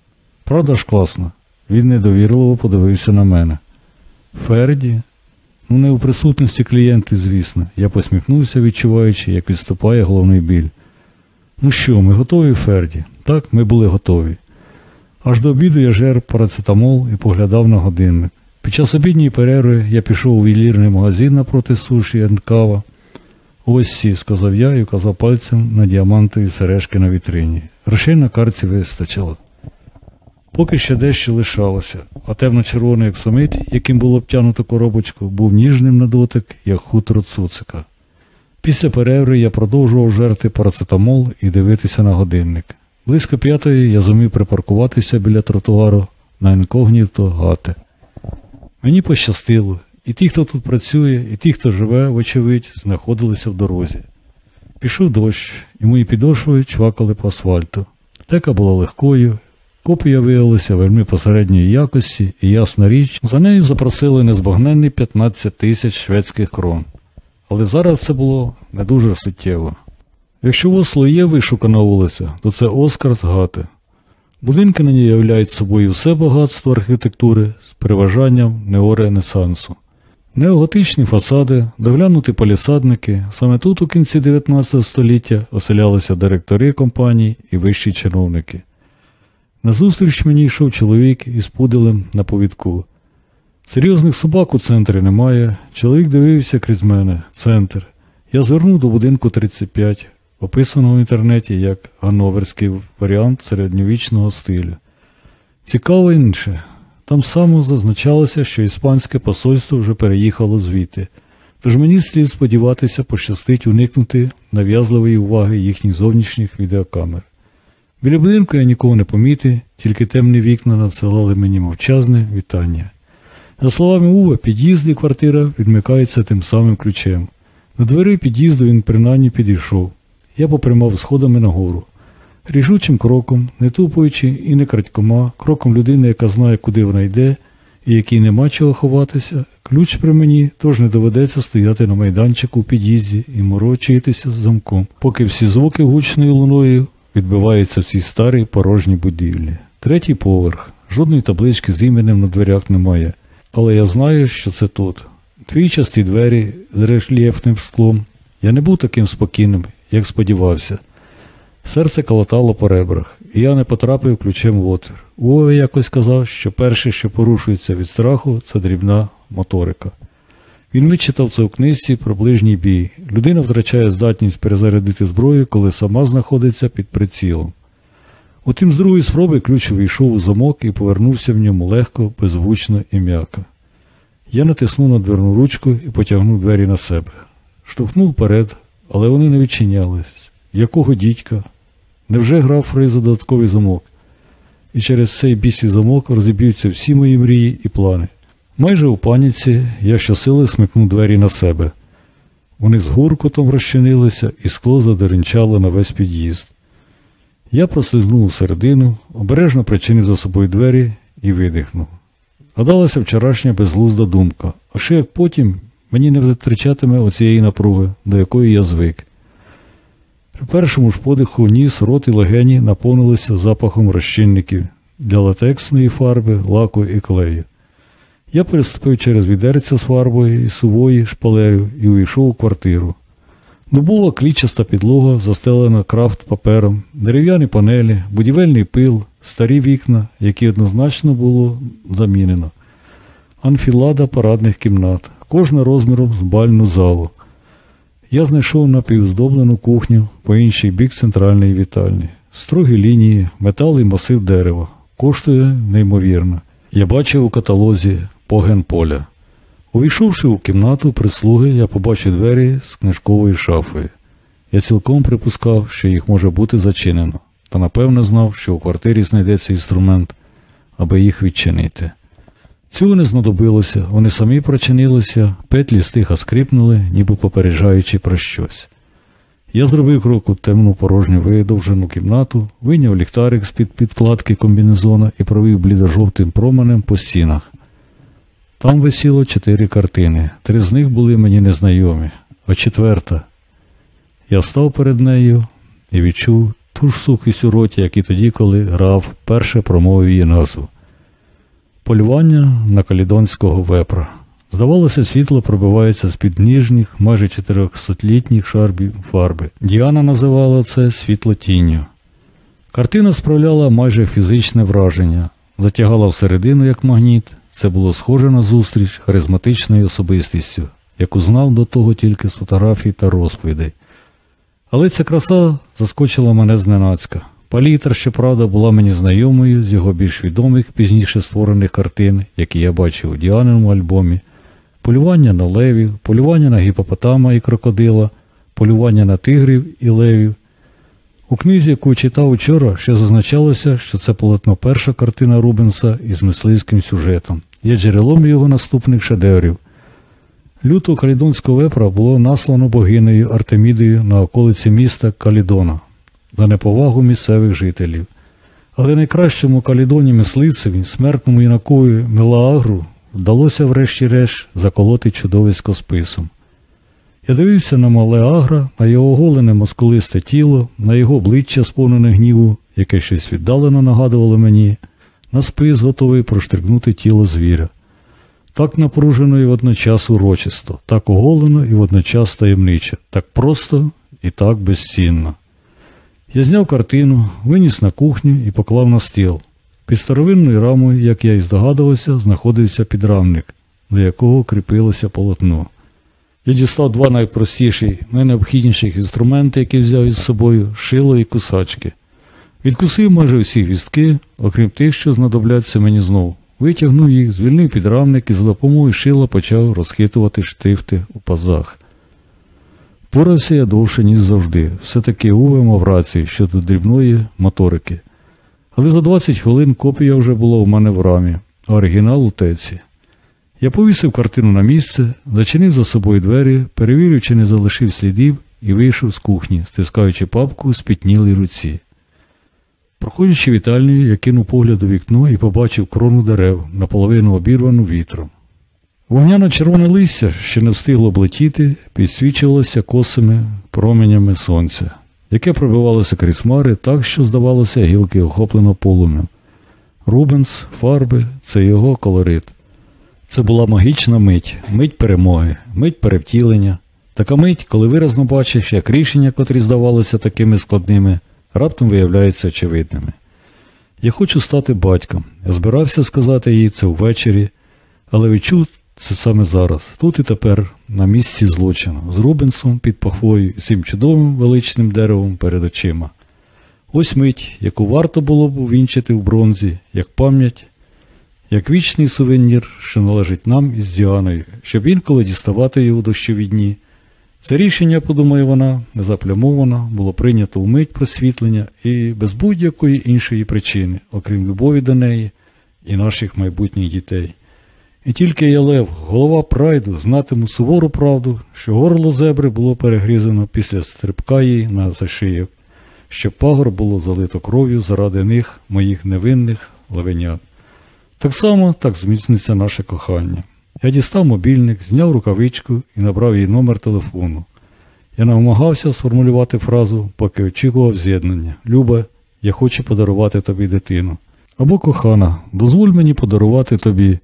Правда ж класно? Він недовірливо подивився на мене. Ферді? Ну, не у присутності клієнти, звісно. Я посміхнувся, відчуваючи, як відступає головний біль. Ну що, ми готові, Ферді? Так, ми були готові. Аж до обіду я жер парацетамол і поглядав на годинник. Під час обідньої перерви я пішов у вілірний магазин напроти суші і кава. Ось сі, сказав я і вказав пальцем на діамантові сережки на вітрині. Грошей на карці вистачило. Поки ще дещо лишалося, а темно-червоний ексомит, яким було обтянуто коробочку, був ніжним на дотик, як хутро цуцика. Після перерви я продовжував жерти парацетамол і дивитися на годинник. Близько п'ятої я зумів припаркуватися біля тротуару на інкогніто гате. Мені пощастило, і ті, хто тут працює, і ті, хто живе, вочевидь, знаходилися в дорозі. Пішов дощ, і мої підошви чвакали по асфальту. Тека була легкою, Копія виявилася вельми посередньої якості, і ясна річ, за нею запросили незбагненні 15 тисяч шведських крон. Але зараз це було не дуже суттєво. Якщо Осло є вишукана вулиця, то це Оскар з Гати. Будинки на ній являють собою все багатство архітектури з переважанням неоренесансу. Неоготичні фасади, доглянуті палісадники, саме тут у кінці 19 століття оселялися директори компаній і вищі чиновники. Назустріч мені йшов чоловік із пуделем на повідку. Серйозних собак у центрі немає. Чоловік дивився крізь мене. Центр. Я звернув до будинку 35, описаного в інтернеті як ганноверський варіант середньовічного стилю. Цікаво інше. Там само зазначалося, що іспанське посольство вже переїхало звідти. Тож мені слід сподіватися пощастить уникнути нав'язливої уваги їхніх зовнішніх відеокамер. Біля будинку я нікого не помітив, тільки темні вікна надсилали мені мовчазне вітання. За словами Уве, під'їзд і квартира відмикаються тим самим ключем. До дверей під'їзду він принаймні підійшов. Я попрямав сходами нагору. Рішучим кроком, не тупуючи і не крадькома, кроком людини, яка знає, куди вона йде, і якій нема чого ховатися, ключ при мені, тож не доведеться стояти на майданчику у під'їзді і морочитися з замком, поки всі звуки гучною луною відбиваються в цій старій порожній будівлі. Третій поверх. Жодної таблички з іменем на дверях немає. Але я знаю, що це тут. Двійчасті двері з рельєфним склом. Я не був таким спокійним, як сподівався. Серце колотало по ребрах, і я не потрапив ключем в отвір. Уве якось сказав, що перше, що порушується від страху, це дрібна моторика. Він вичитав це у книжці про ближній бій. Людина втрачає здатність перезарядити зброю, коли сама знаходиться під прицілом. Утім, з другої спроби ключ увійшов у замок і повернувся в ньому легко, беззвучно і м'яко. Я натиснув на дверну ручку і потягнув двері на себе. Штовхнув вперед, але вони не відчинялись. Якого дідька? Невже грав Фрей за додатковий замок? І через цей бісій замок розіб'ються всі мої мрії і плани. Майже у паніці я щосили смикнув двері на себе. Вони з гуркотом розчинилися, і скло задеренчало на весь під'їзд. Я прослизнув середину, обережно причинив за собою двері і видихнув. Гадалася вчорашня безглузда думка, а що як потім мені не витрачатиме оцієї напруги, до якої я звик. При першому ж подиху ніс, рот і легені наповнилися запахом розчинників для латексної фарби, лаку і клею. Я переступив через відерця з фарбою і сувої шпалерів і увійшов у квартиру. Дубова клічаста підлога, застелена крафт папером, дерев'яні панелі, будівельний пил, старі вікна, які однозначно було замінено, анфілада парадних кімнат, кожна розміром з бальну залу. Я знайшов напівздоблену кухню по інший бік центральної вітальні. Строгі лінії, метал і масив дерева. Коштує неймовірно. Я бачив у каталозі поген поля. Увійшовши у кімнату прислуги, я побачив двері з книжковою шафою. Я цілком припускав, що їх може бути зачинено, та напевно знав, що у квартирі знайдеться інструмент, аби їх відчинити. Цього не знадобилося, вони самі прочинилися, петлі стиха скрипнули, ніби попереджаючи про щось. Я зробив крок у темну порожню видовжену кімнату, вийняв ліхтарик з-під підкладки комбінезона і провів блідо-жовтим променем по стінах. Там висіло чотири картини, три з них були мені незнайомі, а четверта. Я встав перед нею і відчув ту ж сухість у роті, як і тоді, коли грав, перше промовив її назву. Полювання на калідонського вепра. Здавалося, світло пробивається з-під ніжніх, майже 400-літніх шарбів фарби. Діана називала це світлотінню. Картина справляла майже фізичне враження, затягала всередину як магніт. Це було схоже на зустріч харизматичною особистістю, яку знав до того тільки з фотографій та розповідей. Але ця краса заскочила мене зненацька. Палітра, щоправда, була мені знайомою з його більш відомих пізніше створених картин, які я бачив у Діаниному альбомі, полювання на левів, полювання на гіпопотама і крокодила, полювання на тигрів і левів. У книзі, яку читав учора, ще зазначалося, що це полотно перша картина Рубенса із мисливським сюжетом, є джерелом його наступних шедеврів. Люто калідонського вепра було наслано богинею Артемідою на околиці міста Калідона за неповагу місцевих жителів. Але найкращому калідоні мисливцеві, смертному юнакові Мелаагру, вдалося врешті-решт заколоти чудовисько списом. Я дивився на мале агра, на його голене мускулисте тіло, на його обличчя сповнене гніву, яке щось віддалено нагадувало мені, на спис готовий проштрикнути тіло звіря. Так напружено і водночас урочисто, так оголено і водночас таємниче, так просто і так безцінно. Я зняв картину, виніс на кухню і поклав на стіл. Під старовинною рамою, як я і здогадувався, знаходився підрамник. до якого кріпилося полотно. Я дістав два найпростіші, найнеобхідніших інструменти, які взяв із собою шило і кусачки. Відкусив майже всі гвіздки, окрім тих, що знадобляться мені знов. Витягнув їх, звільнив підрамник і за допомогою шила почав розхитувати штифти у пазах. Порався я довше, ніж завжди. Все-таки Уве мав рацію щодо дрібної моторики. Але за 20 хвилин копія вже була у мене в рамі, а оригінал у теці. Я повісив картину на місце, зачинив за собою двері, перевірив, чи не залишив слідів, і вийшов з кухні, стискаючи папку у спітнілій руці. Проходячи вітальню, я кинув погляд у вікно і побачив крону дерев, наполовину обірвану вітром. Вогняно червоне листя, що не встигло облетіти, підсвічувалося косими променями сонця, яке пробивалося крізь хмари так, що, здавалося, гілки охоплено полум'ям. Рубенс, фарби це його колорит. Це була магічна мить, мить перемоги, мить перевтілення. Така мить, коли виразно бачиш, як рішення, котрі здавалися такими складними, раптом виявляються очевидними. Я хочу стати батьком. Я збирався сказати їй це ввечері, але відчув це саме зараз, тут і тепер, на місці злочину, з Рубенсом під пахвою і цим чудовим величним деревом перед очима. Ось мить, яку варто було б увінчити в бронзі, як пам'ять, як вічний сувенір, що належить нам із Діаною, щоб інколи діставати його дощові дні. Це рішення, подумає вона, незаплямовано, було прийнято в мить просвітлення і без будь-якої іншої причини, окрім любові до неї і наших майбутніх дітей. І тільки я Лев, голова прайду, знатиму сувору правду, що горло зебри було перегрізано після стрибка їй на зашийок, щоб пагор було залито кров'ю заради них, моїх невинних лавенят. Так само так зміцниться наше кохання. Я дістав мобільник, зняв рукавичку і набрав їй номер телефону. Я намагався сформулювати фразу, поки очікував з'єднання. Люба, я хочу подарувати тобі дитину. Або кохана, дозволь мені подарувати тобі.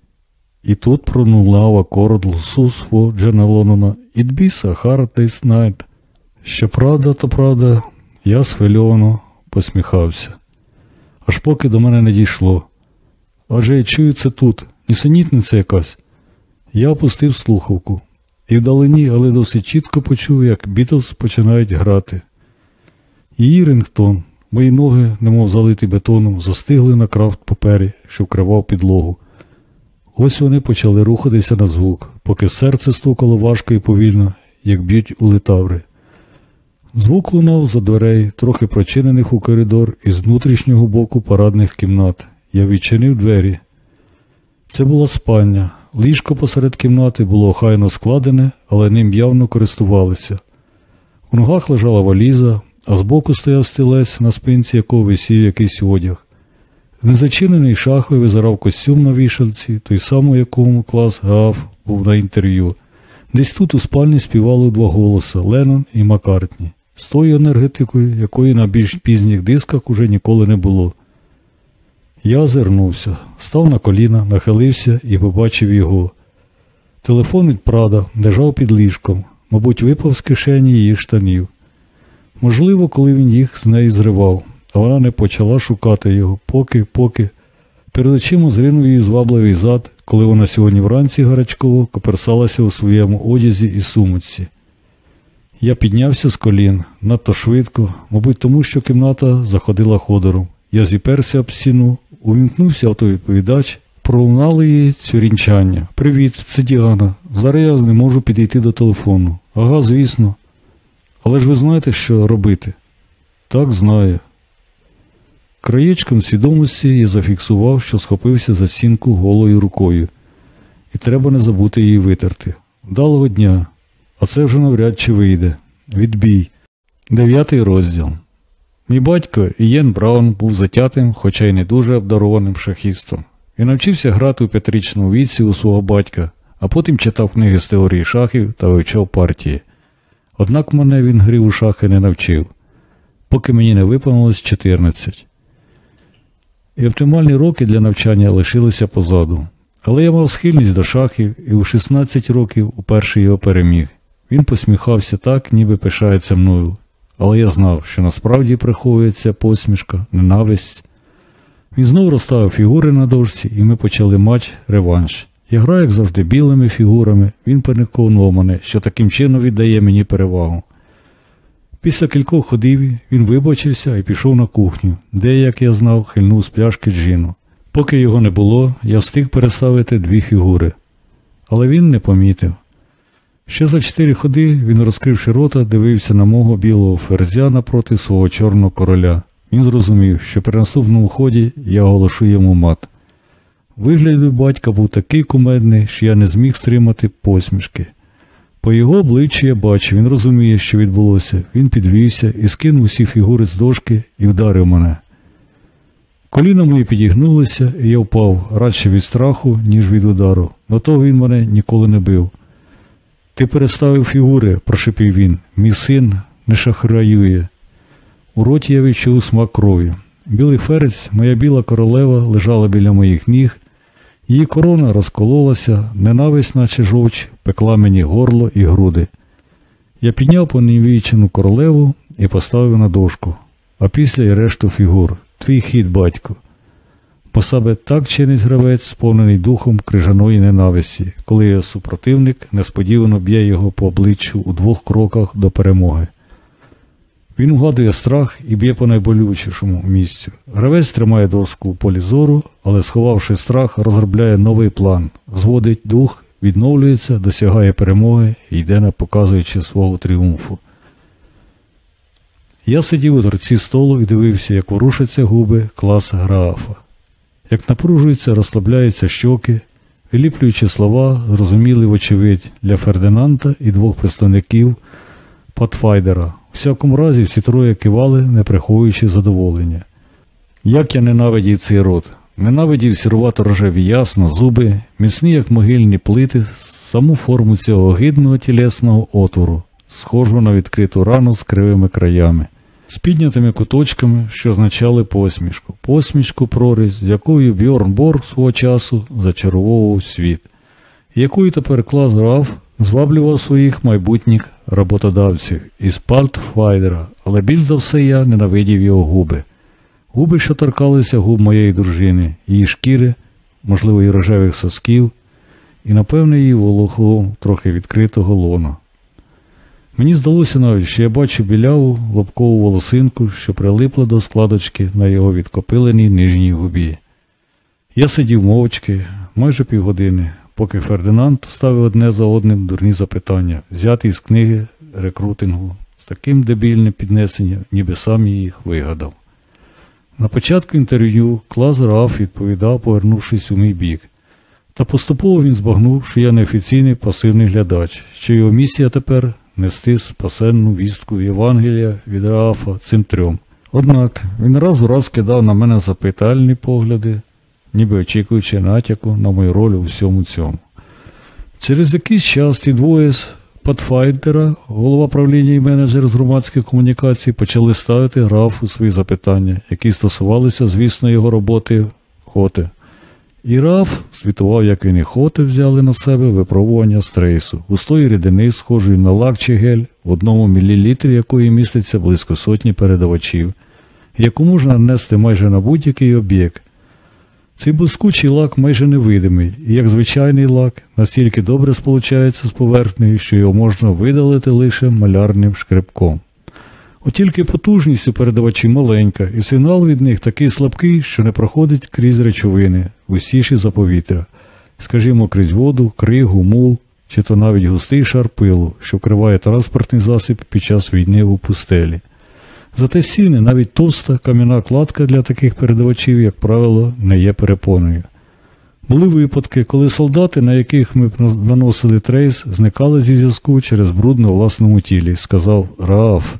І тут пронулав акорд лусусфо Джена Лонона «It be so hard this night». Що правда, то правда, я схвильовано посміхався. Аж поки до мене не дійшло. Адже я чую це тут, нісенітниця якась. Я опустив слухавку і вдалині, але досить чітко почув, як Бітлз починають грати. Її рингтон, мої ноги, немов залиті бетоном, застигли на крафт папері, що вкривав підлогу. Ось вони почали рухатися на звук, поки серце стукало важко і повільно, як б'ють у литаври. Звук лунав за дверей, трохи прочинених у коридор із внутрішнього боку парадних кімнат. Я відчинив двері. Це була спальня. Ліжко посеред кімнати було охайно складене, але ним явно користувалися. У ногах лежала валіза, а збоку стояв стілець, на спинці якого висів якийсь одяг. Незачинений шахою визирав костюм на вішалці, той самий, якому клас Гаав був на інтерв'ю. Десь тут у спальні співали два голоси Леннон і Маккартні, з тою енергетикою, якої на більш пізніх дисках уже ніколи не було. Я озирнувся, став на коліна, нахилився і побачив його. Телефон від Прада лежав під ліжком, мабуть, випав з кишені її штанів. Можливо, коли він їх з неї зривав, вона не почала шукати його, поки, поки. Перед очима зринув її звабливий зад, коли вона сьогодні вранці гарячково коперсалася у своєму одязі і сумочці. Я піднявся з колін надто швидко, мабуть, тому що кімната заходила ходором. Я зіперся об стіну, увімкнувся автовідповідач, пролунали її цюрінчання. Привіт, це Діана. Зараз я не можу підійти до телефону. Ага, звісно. Але ж ви знаєте, що робити? Так, знаю. Краєчком свідомості я зафіксував, що схопився за стінку голою рукою, і треба не забути її витерти. Вдалого дня, а це вже навряд чи вийде. Відбій. Дев'ятий розділ. Мій батько Ієн Браун був затятим, хоча й не дуже обдарованим шахістом. Він навчився грати у п'ятирічному віці у свого батька, а потім читав книги з теорії шахів та вивчав партії. Однак мене він грі у шахи не навчив, поки мені не виповнилось 14. І оптимальні роки для навчання лишилися позаду. Але я мав схильність до шахів і у 16 років уперше його переміг. Він посміхався так, ніби пишається мною. Але я знав, що насправді приховується посмішка, ненависть. Він знову розставив фігури на дошці, і ми почали матч реванш. Я граю, як завжди, білими фігурами, він переконував мене, що таким чином віддає мені перевагу. Після кількох ходів він вибачився і пішов на кухню, де, як я знав, хильнув з пляшки джину. Поки його не було, я встиг переставити дві фігури. Але він не помітив. Ще за чотири ходи він, розкривши рота, дивився на мого білого ферзя напроти свого чорного короля. Він зрозумів, що при наступному ході я оголошу йому мат. Вигляд батька був такий кумедний, що я не зміг стримати посмішки. По його обличчю я бачив, він розуміє, що відбулося. Він підвівся і скинув усі фігури з дошки і вдарив мене. Коліна мої підігнулися, і я впав радше від страху, ніж від удару. Но того він мене ніколи не бив. Ти переставив фігури, прошепів він. Мій син не шахраює. У роті я відчув смак крові. Білий ферець, моя біла королева, лежала біля моїх ніг. Її корона розкололася, ненависть, наче жовч, пекла мені горло і груди. Я підняв понівічену королеву і поставив на дошку, а після й решту фігур. Твій хід, батько. По себе так чинить гравець, сповнений духом крижаної ненависті, коли його супротивник несподівано б'є його по обличчю у двох кроках до перемоги. Він угадує страх і б'є по найболючішому місцю. Гравець тримає доску у полі зору, але, сховавши страх, розробляє новий план, зводить дух, відновлюється, досягає перемоги і йде не показуючи свого тріумфу. Я сидів у торці столу і дивився, як ворушаться губи класа Граафа, як напружуються, розслабляються щоки, виліплюючи слова, зрозуміли, вочевидь, для Фердинанда і двох представників Патфайдера. Всякому разі, всі троє кивали, не приховуючи задоволення. Як я ненавидів цей рот, ненавидів сірувато рожеві ясна, зуби, міцні, як могильні плити, саму форму цього гидного тілесного отвору, схожого на відкриту рану з кривими краями, з піднятими куточками, що означали посмішку, посмішку прорізь, якою Бьорн Борг свого часу зачаровував світ, якою тепер клас граф зваблював своїх майбутніх роботодавців із Палтфайдера, але більш за все я ненавидів його губи. Губи, що торкалися губ моєї дружини, її шкіри, можливо, і рожевих сосків, і, напевне, її волохого, трохи відкритого лона. Мені здалося навіть, що я бачу біляву лобкову волосинку, що прилипла до складочки на його відкопиленій нижній губі. Я сидів мовчки майже півгодини, поки Фердинанд ставив одне за одним дурні запитання, взяті з книги рекрутингу, з таким дебільним піднесенням, ніби сам їх вигадав. На початку інтерв'ю Клас Раф відповідав, повернувшись у мій бік. Та поступово він збагнув, що я неофіційний пасивний глядач, що його місія тепер нести спасенну вістку Євангелія від Рафа цим трьом. Однак він раз у раз кидав на мене запитальні погляди, ніби очікуючи натяку на мою роль у всьому цьому. Через якийсь час ті двоє з Патфайдера, голова правління і менеджер з громадських комунікацій, почали ставити графу свої запитання, які стосувалися, звісно, його роботи хоти. І Раф звітував, як він і хоти взяли на себе випробування стрейсу, густої рідини, схожої на лак чи гель, в одному мілілітрі якої міститься близько сотні передавачів, яку можна нанести майже на будь-який об'єкт. Цей блискучий лак майже невидимий, і як звичайний лак, настільки добре сполучається з поверхнею, що його можна видалити лише малярним шкребком. От тільки потужність у передавачі маленька, і сигнал від них такий слабкий, що не проходить крізь речовини, густіші за повітря, скажімо, крізь воду, кригу, мул, чи то навіть густий шар пилу, що вкриває транспортний засіб під час війни у пустелі. Зате сіни, навіть товста кам'яна кладка для таких передавачів, як правило, не є перепоною. Були випадки, коли солдати, на яких ми наносили трейс, зникали зі зв'язку через бруд на власному тілі, сказав Раф.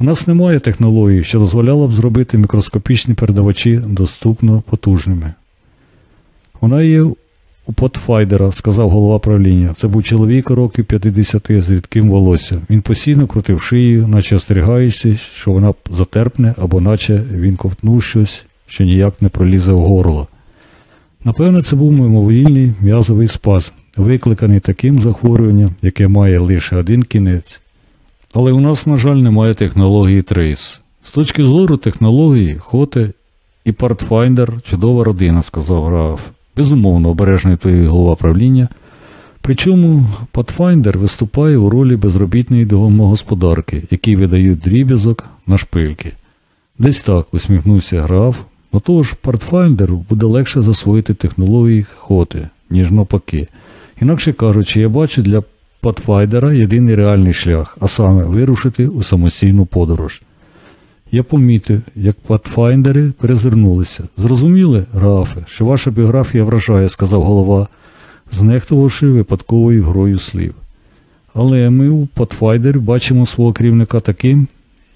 У нас немає технології, що дозволяла б зробити мікроскопічні передавачі доступно потужними. Вона є у Потфайдера, сказав голова правління. Це був чоловік років 50 з рідким волоссям. Він постійно крутив шию, наче остерігаючись, що вона затерпне, або наче він ковтнув щось, що ніяк не пролізе в горло. Напевно, це був мимовільний м'язовий спазм, викликаний таким захворюванням, яке має лише один кінець. Але у нас, на жаль, немає технології Trace. З точки зору технології, Хоте і Pathfinder – чудова родина, сказав граф. Безумовно обережно відповів голова правління. Причому Pathfinder виступає у ролі безробітної домогосподарки, які видають дріб'язок на шпильки. Десь так усміхнувся граф. Отож, Pathfinder буде легше засвоїти технології хоти, ніж навпаки. Інакше кажучи, я бачу для Pathfinder єдиний реальний шлях, а саме вирушити у самостійну подорож. Я помітив, як патфайндери перезирнулися. Зрозуміли, Рафе, що ваша біографія вражає, сказав голова, знехтувавши випадковою грою слів. Але ми у Патфайдері бачимо свого керівника таким,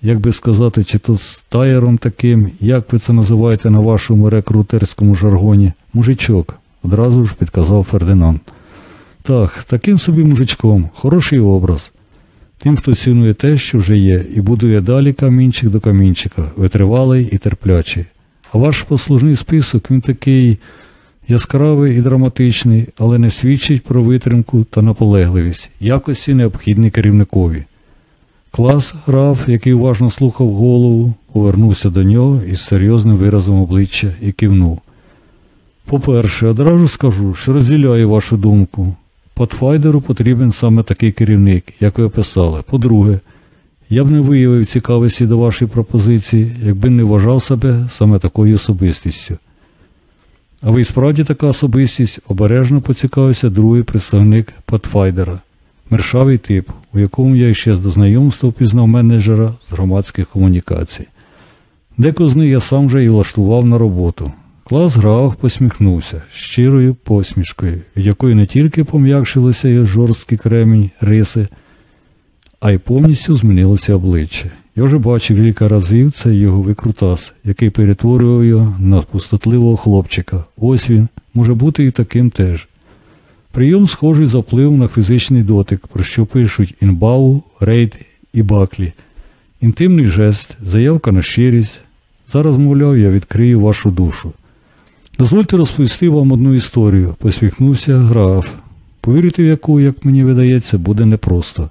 як би сказати, чи то стаєром таким, як ви це називаєте на вашому рекрутерському жаргоні, мужичок, одразу ж підказав Фердинанд. Так, таким собі мужичком, хороший образ. Тим, хто цінує те, що вже є, і будує далі камінчик до камінчика, витривалий і терплячий. А ваш послужний список він такий яскравий і драматичний, але не свідчить про витримку та наполегливість, якості необхідні керівникові. Клас граф, який уважно слухав голову, повернувся до нього із серйозним виразом обличчя і кивнув. По-перше, одразу скажу, що розділяю вашу думку. Патфайдеру потрібен саме такий керівник, як ви описали. По-друге, я б не виявив цікавості до вашої пропозиції, якби не вважав себе саме такою особистістю. А ви справді така особистість обережно поцікавився другий представник Патфайдера, мершавий тип, у якому я ще до знайомства впізнав менеджера з громадських комунікацій. Деко з них я сам вже і влаштував на роботу. Клас грав, посміхнувся щирою посмішкою, від якої не тільки пом'якшилися його жорсткі кремінь, риси, а й повністю змінилося обличчя. Я вже бачив кілька разів цей його викрутас, який перетворював його на пустотливого хлопчика. Ось він, може бути і таким теж. Прийом схожий за вплив на фізичний дотик, про що пишуть інбау, рейд і баклі. Інтимний жест, заявка на щирість. Зараз, мовляв, я відкрию вашу душу. Дозвольте розповісти вам одну історію, посміхнувся граф, повірити в яку, як мені видається, буде непросто.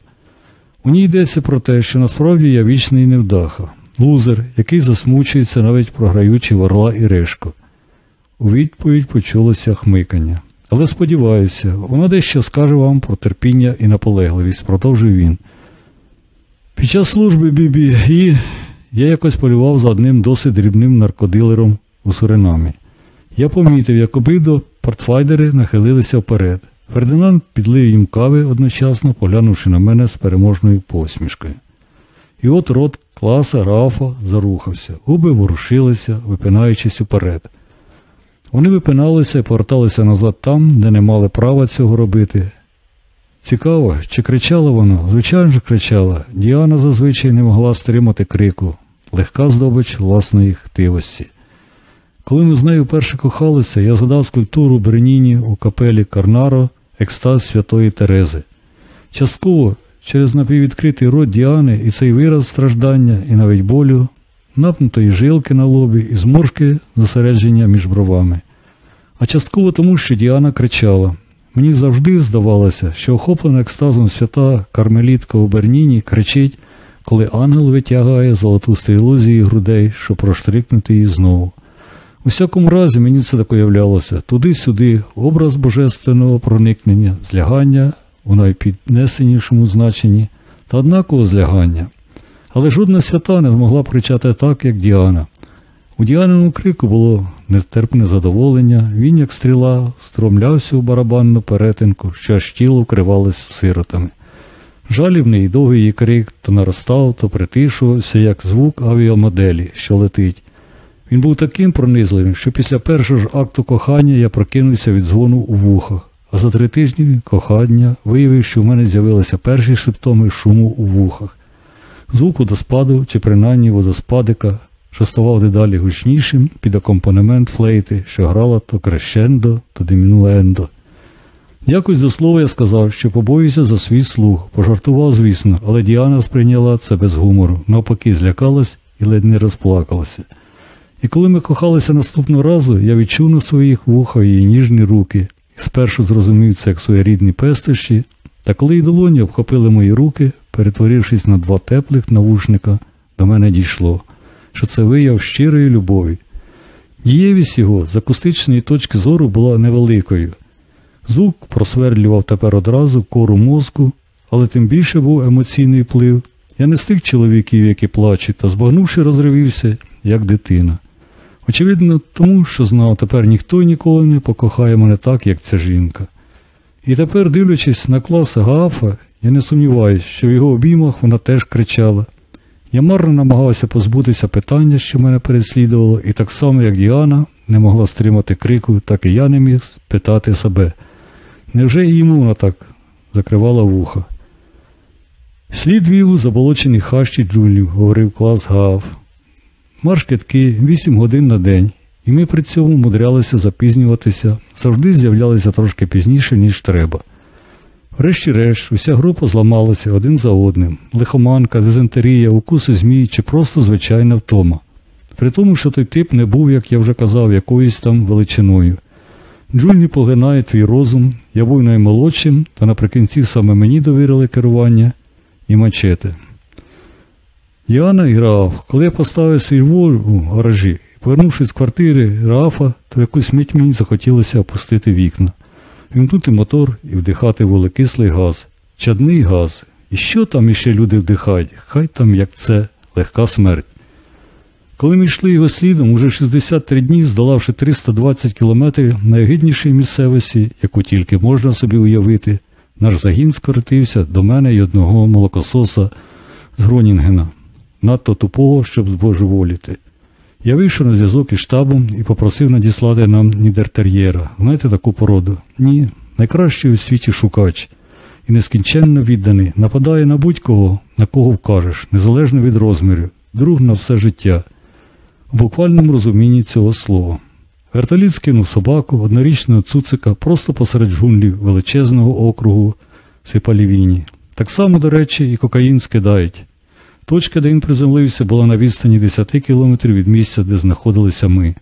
У ній йдеться про те, що насправді я вічний невдаха, лузер, який засмучується, навіть програючи ворла і решку. У відповідь почулося хмикання. Але сподіваюся, вона дещо скаже вам про терпіння і наполегливість, продовжив він. Під час служби Бібі я якось полював за одним досить дрібним наркодилером у Суринамі. Я помітив, як обидва портфайдери нахилилися вперед. Фердинанд підлив їм кави одночасно, поглянувши на мене з переможною посмішкою. І от рот класа Рафа зарухався, губи ворушилися, випинаючись уперед. Вони випиналися і поверталися назад там, де не мали права цього робити. Цікаво, чи кричала вона? Звичайно ж кричала. Діана зазвичай не могла стримати крику, легка здобич власної хтивості. Коли ми з нею перше кохалися, я згадав скульптуру Бреніні у капелі Карнаро екстаз Святої Терези. Частково через напіввідкритий рот Діани і цей вираз страждання, і навіть болю, напнутої жилки на лобі і зморшки зосередження між бровами. А частково тому, що Діана кричала. Мені завжди здавалося, що охоплена екстазом свята Кармелітка у Берніні кричить, коли ангел витягає золоту стрілу з її грудей, щоб проштрикнути її знову. У всякому разі, мені це так уявлялося туди-сюди, образ божественного проникнення, злягання у найпіднесенішому значенні та однаково злягання. Але жодна свята не змогла кричати так, як Діана. У Діаниному крику було нетерпне задоволення, він, як стріла, стромлявся у барабанну перетинку, що аж тіло вкривалося сиротами. Жалібний і довгий її крик то наростав, то притишувався, як звук авіамоделі, що летить. Він був таким пронизливим, що після першого ж акту кохання я прокинувся від дзвону у вухах, а за три тижні кохання виявив, що в мене з'явилися перші симптоми шуму у вухах. Звук водоспаду чи принаймні водоспадика, що ставав дедалі гучнішим під акомпанемент флейти, що грала то крещендо, то димінуендо. Якось до слова я сказав, що побоюся за свій слух, пожартував, звісно, але Діана сприйняла це без гумору, навпаки, злякалась і ледь не розплакалася. І коли ми кохалися наступного разу, я відчув на своїх вухах її ніжні руки і спершу зрозумів це як своєрідні пестощі, та коли й долоні обхопили мої руки, перетворившись на два теплих навушника, до мене дійшло, що це вияв щирої любові. Дієвість його з акустичної точки зору була невеликою. Звук просверлював тепер одразу кору мозку, але тим більше був емоційний вплив. Я не з чоловіків, які плачуть, та збагнувши, розривівся, як дитина. Очевидно, тому що знав, тепер ніхто ніколи не покохає мене так, як ця жінка. І тепер, дивлячись на клас Гафа, я не сумніваюся, що в його обіймах вона теж кричала. Я марно намагався позбутися питання, що мене переслідувало, і так само, як Діана не могла стримати крику, так і я не міг спитати себе. Невже і йому вона так закривала вуха? Слід вів у заболочені хащі джунглів, говорив клас Гав. Марш китки вісім годин на день, і ми при цьому мудрялися запізнюватися, завжди з'являлися трошки пізніше, ніж треба. Врешті-решт, уся група зламалася один за одним лихоманка, дизентерія, укуси змій чи просто звичайна втома. При тому, що той тип не був, як я вже казав, якоюсь там величиною. Джульні поглинає твій розум, я був наймолодшим, та наприкінці саме мені довірили керування і мачети. Діана і Раф, коли я поставив свій воль у гаражі, повернувшись з квартири Рафа, то якусь мить мені захотілося опустити вікна, вімкнути мотор і вдихати вуглекислий газ, чадний газ. І що там іще люди вдихають? Хай там як це легка смерть. Коли ми йшли його слідом, уже 63 дні, здолавши 320 кілометрів найгиднішій місцевості, яку тільки можна собі уявити, наш загін скоротився до мене й одного молокососа з Гронінгена, надто тупого, щоб збожеволіти. Я вийшов на зв'язок із штабом і попросив надіслати нам нідертер'єра. Знаєте таку породу? Ні, найкращий у світі шукач. І нескінченно відданий, нападає на будь-кого, на кого вкажеш, незалежно від розмірів, друг на все життя в буквальному розумінні цього слова. Вертоліт скинув собаку, однорічного цуцика просто посеред джунглів величезного округу Сипалівіні. Так само, до речі, і кокаїн скидають. Точка, де він приземлився, була на відстані 10 кілометрів від місця, де знаходилися ми.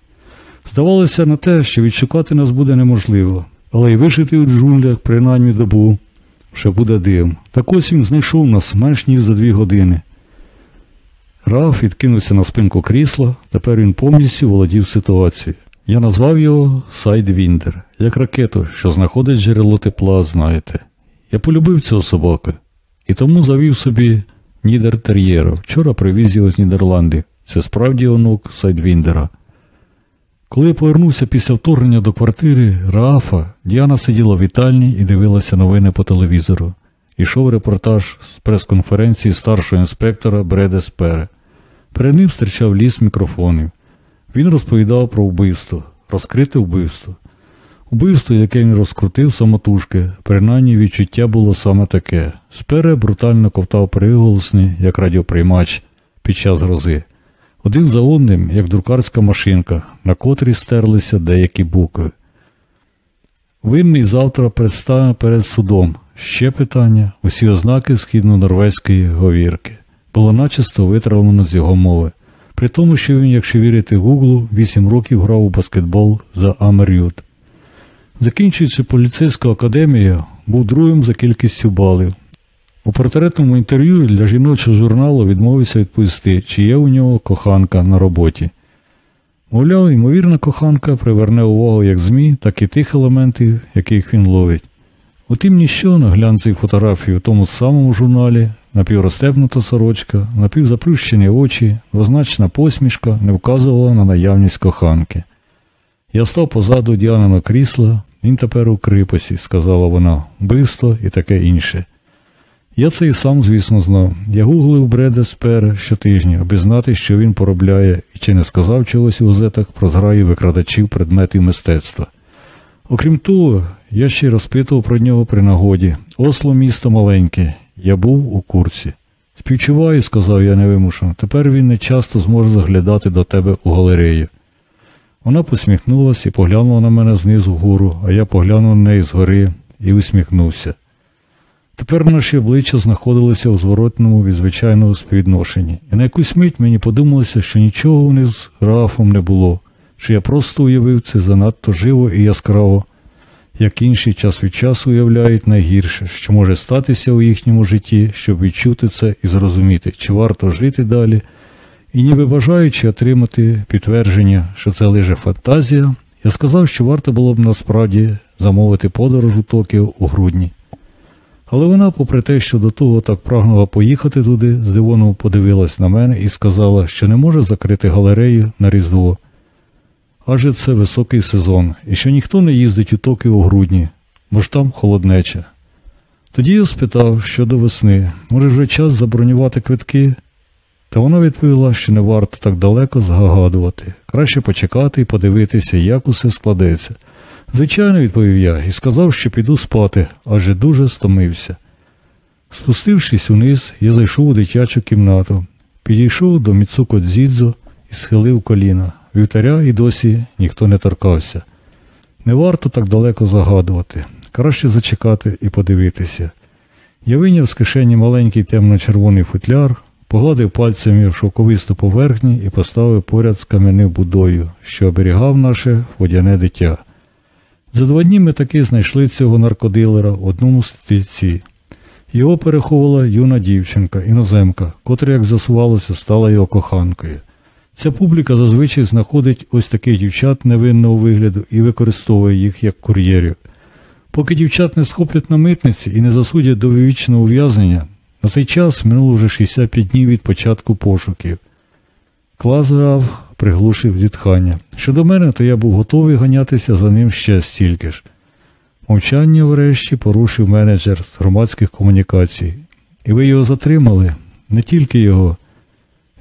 Здавалося на те, що відшукати нас буде неможливо, але й вижити у джунглях принаймні добу ще буде дим. Так ось він знайшов нас менш ніж за дві години. Раф відкинувся на спинку крісла, тепер він повністю володів ситуацією. Я назвав його Сайдвіндер, як ракету, що знаходить джерело тепла, знаєте. Я полюбив цього собака і тому завів собі Нідертер'єра. Вчора привіз його з Нідерландів. Це справді онук Сайдвіндера. Коли я повернувся після вторгнення до квартири Рафа, Діана сиділа в вітальні і дивилася новини по телевізору. Ішов репортаж з прес-конференції старшого інспектора Бреде Спере. Перед ним стирчав ліс мікрофонів. Він розповідав про вбивство, розкрите вбивство. Убивство, яке він розкрутив самотужки, принаймні відчуття було саме таке. Спере брутально ковтав приголосний, як радіоприймач під час грози. Один за одним, як друкарська машинка, на котрій стерлися деякі букви. Винний завтра предстане перед судом. Ще питання, усі ознаки східно-норвезької говірки. Було начисто витравлено з його мови. При тому, що він, якщо вірити Гуглу, 8 років грав у баскетбол за Амерют. Закінчуючи поліцейську академію, був другим за кількістю балів. У портретному інтерв'ю для жіночого журналу відмовився відповісти, чи є у нього коханка на роботі. Мовляв, ймовірна коханка приверне увагу як ЗМІ, так і тих елементів, яких він ловить. Утім, ніщо на глянцевій фотографії у тому самому журналі, напівростебнута сорочка, напівзаплющені очі, двозначна посмішка не вказувала на наявність коханки. Я став позаду Діаниного крісла, він тепер у крипосі, сказала вона, вбивство і таке інше. Я це і сам, звісно, знав. Я гуглив Бреда Спера щотижня, аби знати, що він поробляє, і чи не сказав чогось у газетах про зграю викрадачів предметів мистецтва. Окрім того, я ще розпитував про нього при нагоді. Осло місто маленьке, я був у курсі. Співчуваю, сказав я невимушено, тепер він не часто зможе заглядати до тебе у галерею. Вона посміхнулася і поглянула на мене знизу вгору, а я поглянув на неї згори і усміхнувся. Тепер наші обличчя знаходилися у зворотному від звичайного співвідношенні, і на якусь мить мені подумалося, що нічого у них з графом не було, що я просто уявив це занадто живо і яскраво, як інші час від часу уявляють найгірше, що може статися у їхньому житті, щоб відчути це і зрозуміти, чи варто жити далі, І ніби бажаючи отримати підтвердження, що це лише фантазія, я сказав, що варто було б насправді замовити подорож у Токіо у грудні. Але вона, попри те, що до того так прагнула поїхати туди, здивовано подивилась на мене і сказала, що не може закрити галерею на Різдво. Адже це високий сезон, і що ніхто не їздить у Токіо у грудні, бо ж там холоднеча. Тоді я спитав щодо весни, може вже час забронювати квитки? Та вона відповіла, що не варто так далеко загадувати. Краще почекати і подивитися, як усе складеться. Звичайно, відповів я і сказав, що піду спати, адже дуже стомився. Спустившись униз, я зайшов у дитячу кімнату, підійшов до Міцуко Дзідзо і схилив коліна. Вівтаря і досі ніхто не торкався. Не варто так далеко загадувати, краще зачекати і подивитися. Я виняв з кишені маленький темно-червоний футляр, погладив пальцями шовковисту поверхні і поставив поряд з кам'яним будою, що оберігав наше водяне дитя. За два дні ми таки знайшли цього наркодилера в одному стільці. Його переховувала юна дівчинка, іноземка, котра, як засувалося, стала його коханкою. Ця публіка зазвичай знаходить ось таких дівчат невинного вигляду і використовує їх як кур'єрів. Поки дівчат не схоплять на митниці і не засудять до вічного ув'язнення, на цей час минуло вже 65 днів від початку пошуків. Клас грав, приглушив зітхання. Щодо мене, то я був готовий ганятися за ним ще стільки ж. Мовчання врешті порушив менеджер з громадських комунікацій. І ви його затримали, не тільки його.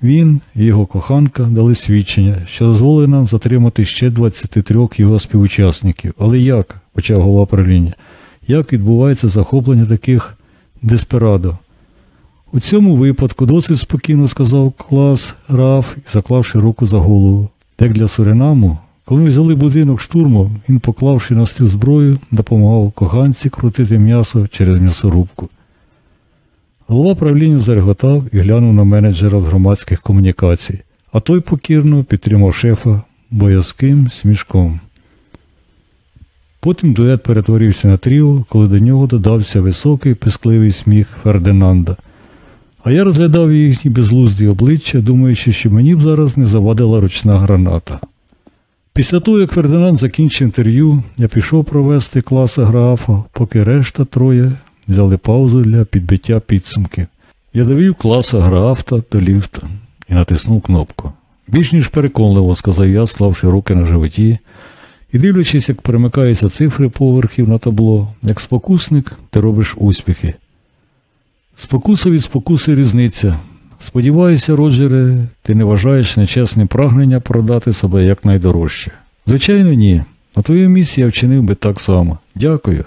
Він і його коханка дали свідчення, що дозволили нам затримати ще 23 його співучасників. Але як, почав голова правління, як відбувається захоплення таких десперадо? У цьому випадку досить спокійно сказав клас Раф, заклавши руку за голову. Як для Суринаму, коли ми взяли будинок штурмом, він, поклавши на стіл зброю, допомагав коханці крутити м'ясо через м'ясорубку. Голова правління зареготав і глянув на менеджера з громадських комунікацій, а той покірно підтримав шефа боязким смішком. Потім дует перетворився на тріо, коли до нього додався високий пискливий сміх Фердинанда. А я розглядав їхні безлузді обличчя, думаючи, що мені б зараз не завадила ручна граната. Після того, як Фердинанд закінчив інтерв'ю, я пішов провести класа графа, поки решта троє взяли паузу для підбиття підсумків. Я довів класа графта до ліфта і натиснув кнопку. Більш ніж переконливо, сказав я, склавши руки на животі, і дивлячись, як перемикаються цифри поверхів на табло, як спокусник, ти робиш успіхи. Спокуса від спокуси різниця. Сподіваюся, Роджере, ти не вважаєш нечесним прагнення продати себе якнайдорожче. Звичайно, ні. На твоїй місці я вчинив би так само. Дякую.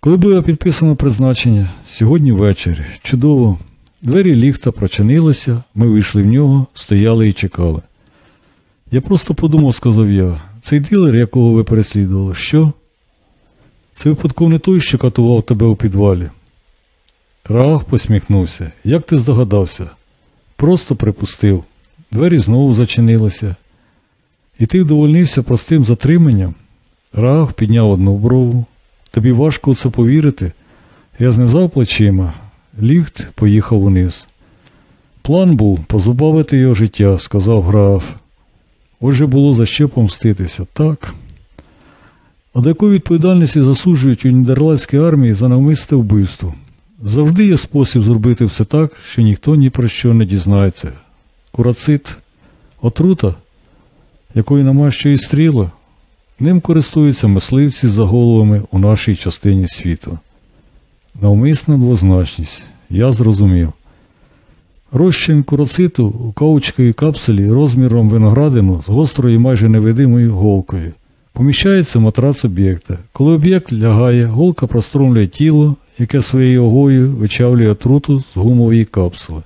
Коли було підписано призначення, сьогодні ввечері, чудово, двері ліфта прочинилися, ми вийшли в нього, стояли і чекали. Я просто подумав, сказав я, цей дилер, якого ви переслідували, що? Це випадково не той, що катував тебе у підвалі. Раах посміхнувся. Як ти здогадався? Просто припустив. Двері знову зачинилися. І ти вдовольнився простим затриманням. Раах підняв одну брову. Тобі важко у це повірити. Я знизав плечима. Ліфт поїхав униз. План був позабавити його життя, сказав граф. Отже було за що помститися, так? А до якої відповідальності засуджують у нідерландській армії за навмисне вбивство? Завжди є спосіб зробити все так, що ніхто ні про що не дізнається. Курацит, отрута, якої намащує стріла, ним користуються мисливці за головами у нашій частині світу. Навмисна двозначність, я зрозумів. Розчин курациту у каучковій капсулі розміром виноградину з гострою майже невидимою голкою. Поміщається матрац об'єкта. Коли об'єкт лягає, голка простромлює тіло, яке своєю огою вичавлює отруту з гумової капсули.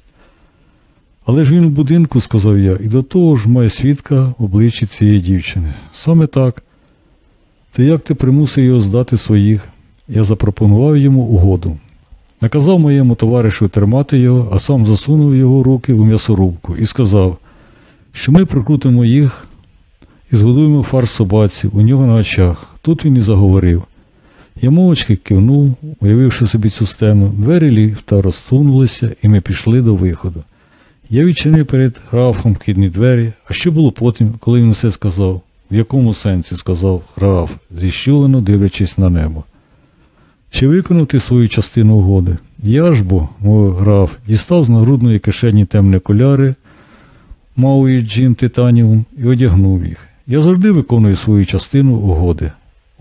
Але ж він в будинку, сказав я, і до того ж має свідка в обличчі цієї дівчини. Саме так. То як ти примусив його здати своїх? Я запропонував йому угоду. Наказав моєму товаришу тримати його, а сам засунув його руки в м'ясорубку і сказав, що ми прикрутимо їх і згодуємо фарс собаці у нього на очах. Тут він і заговорив. Я мовчки кивнув, уявивши собі цю сцену, двері ліфта розсунулися, і ми пішли до виходу. Я відчинив перед графом вхідні двері, а що було потім, коли він усе сказав? В якому сенсі сказав граф, зіщулено дивлячись на небо. Чи виконав ти свою частину угоди? Я ж бо, мовив граф, дістав з нагрудної кишені темні окуляри, Мауї Джим Титаніум і одягнув їх. Я завжди виконую свою частину угоди.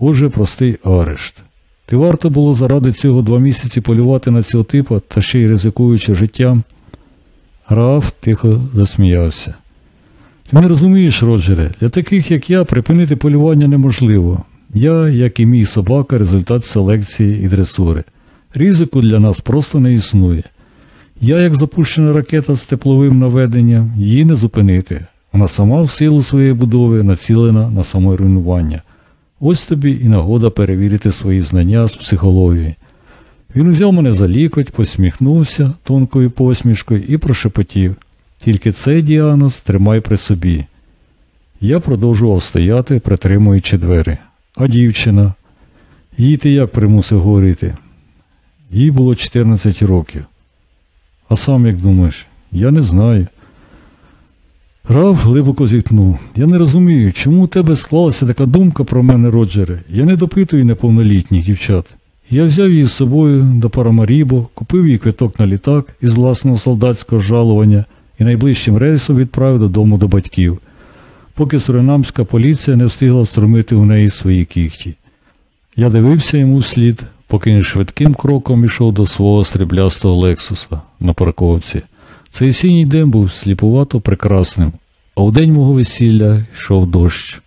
Отже, простий арешт. Ти варто було заради цього два місяці полювати на цього типа та ще й ризикуючи життям. Граф тихо засміявся. Ти не розумієш, Роджере, для таких, як я, припинити полювання неможливо. Я, як і мій собака, результат селекції і дресури. Ризику для нас просто не існує. Я, як запущена ракета з тепловим наведенням, її не зупинити. Вона сама в силу своєї будови націлена на саморуйнування. Ось тобі і нагода перевірити свої знання з психології. Він узяв мене за лікоть, посміхнувся тонкою посмішкою і прошепотів. Тільки цей діагноз тримай при собі. Я продовжував стояти, притримуючи двері. А дівчина? Їй ти як примусив говорити? Їй було 14 років. А сам як думаєш? Я не знаю. Граф глибоко зітхнув. Я не розумію, чому у тебе склалася така думка про мене, Роджере. Я не допитую неповнолітніх дівчат. Я взяв її з собою до Парамарібо, купив їй квиток на літак із власного солдатського жалування і найближчим рейсом відправив додому до батьків, поки суринамська поліція не встигла встромити у неї свої кіхті. Я дивився йому вслід, поки він швидким кроком ішов до свого стріблястого Лексуса на парковці. Цей сіній день був сліпувато прекрасним, а у день мого весілля йшов дощ.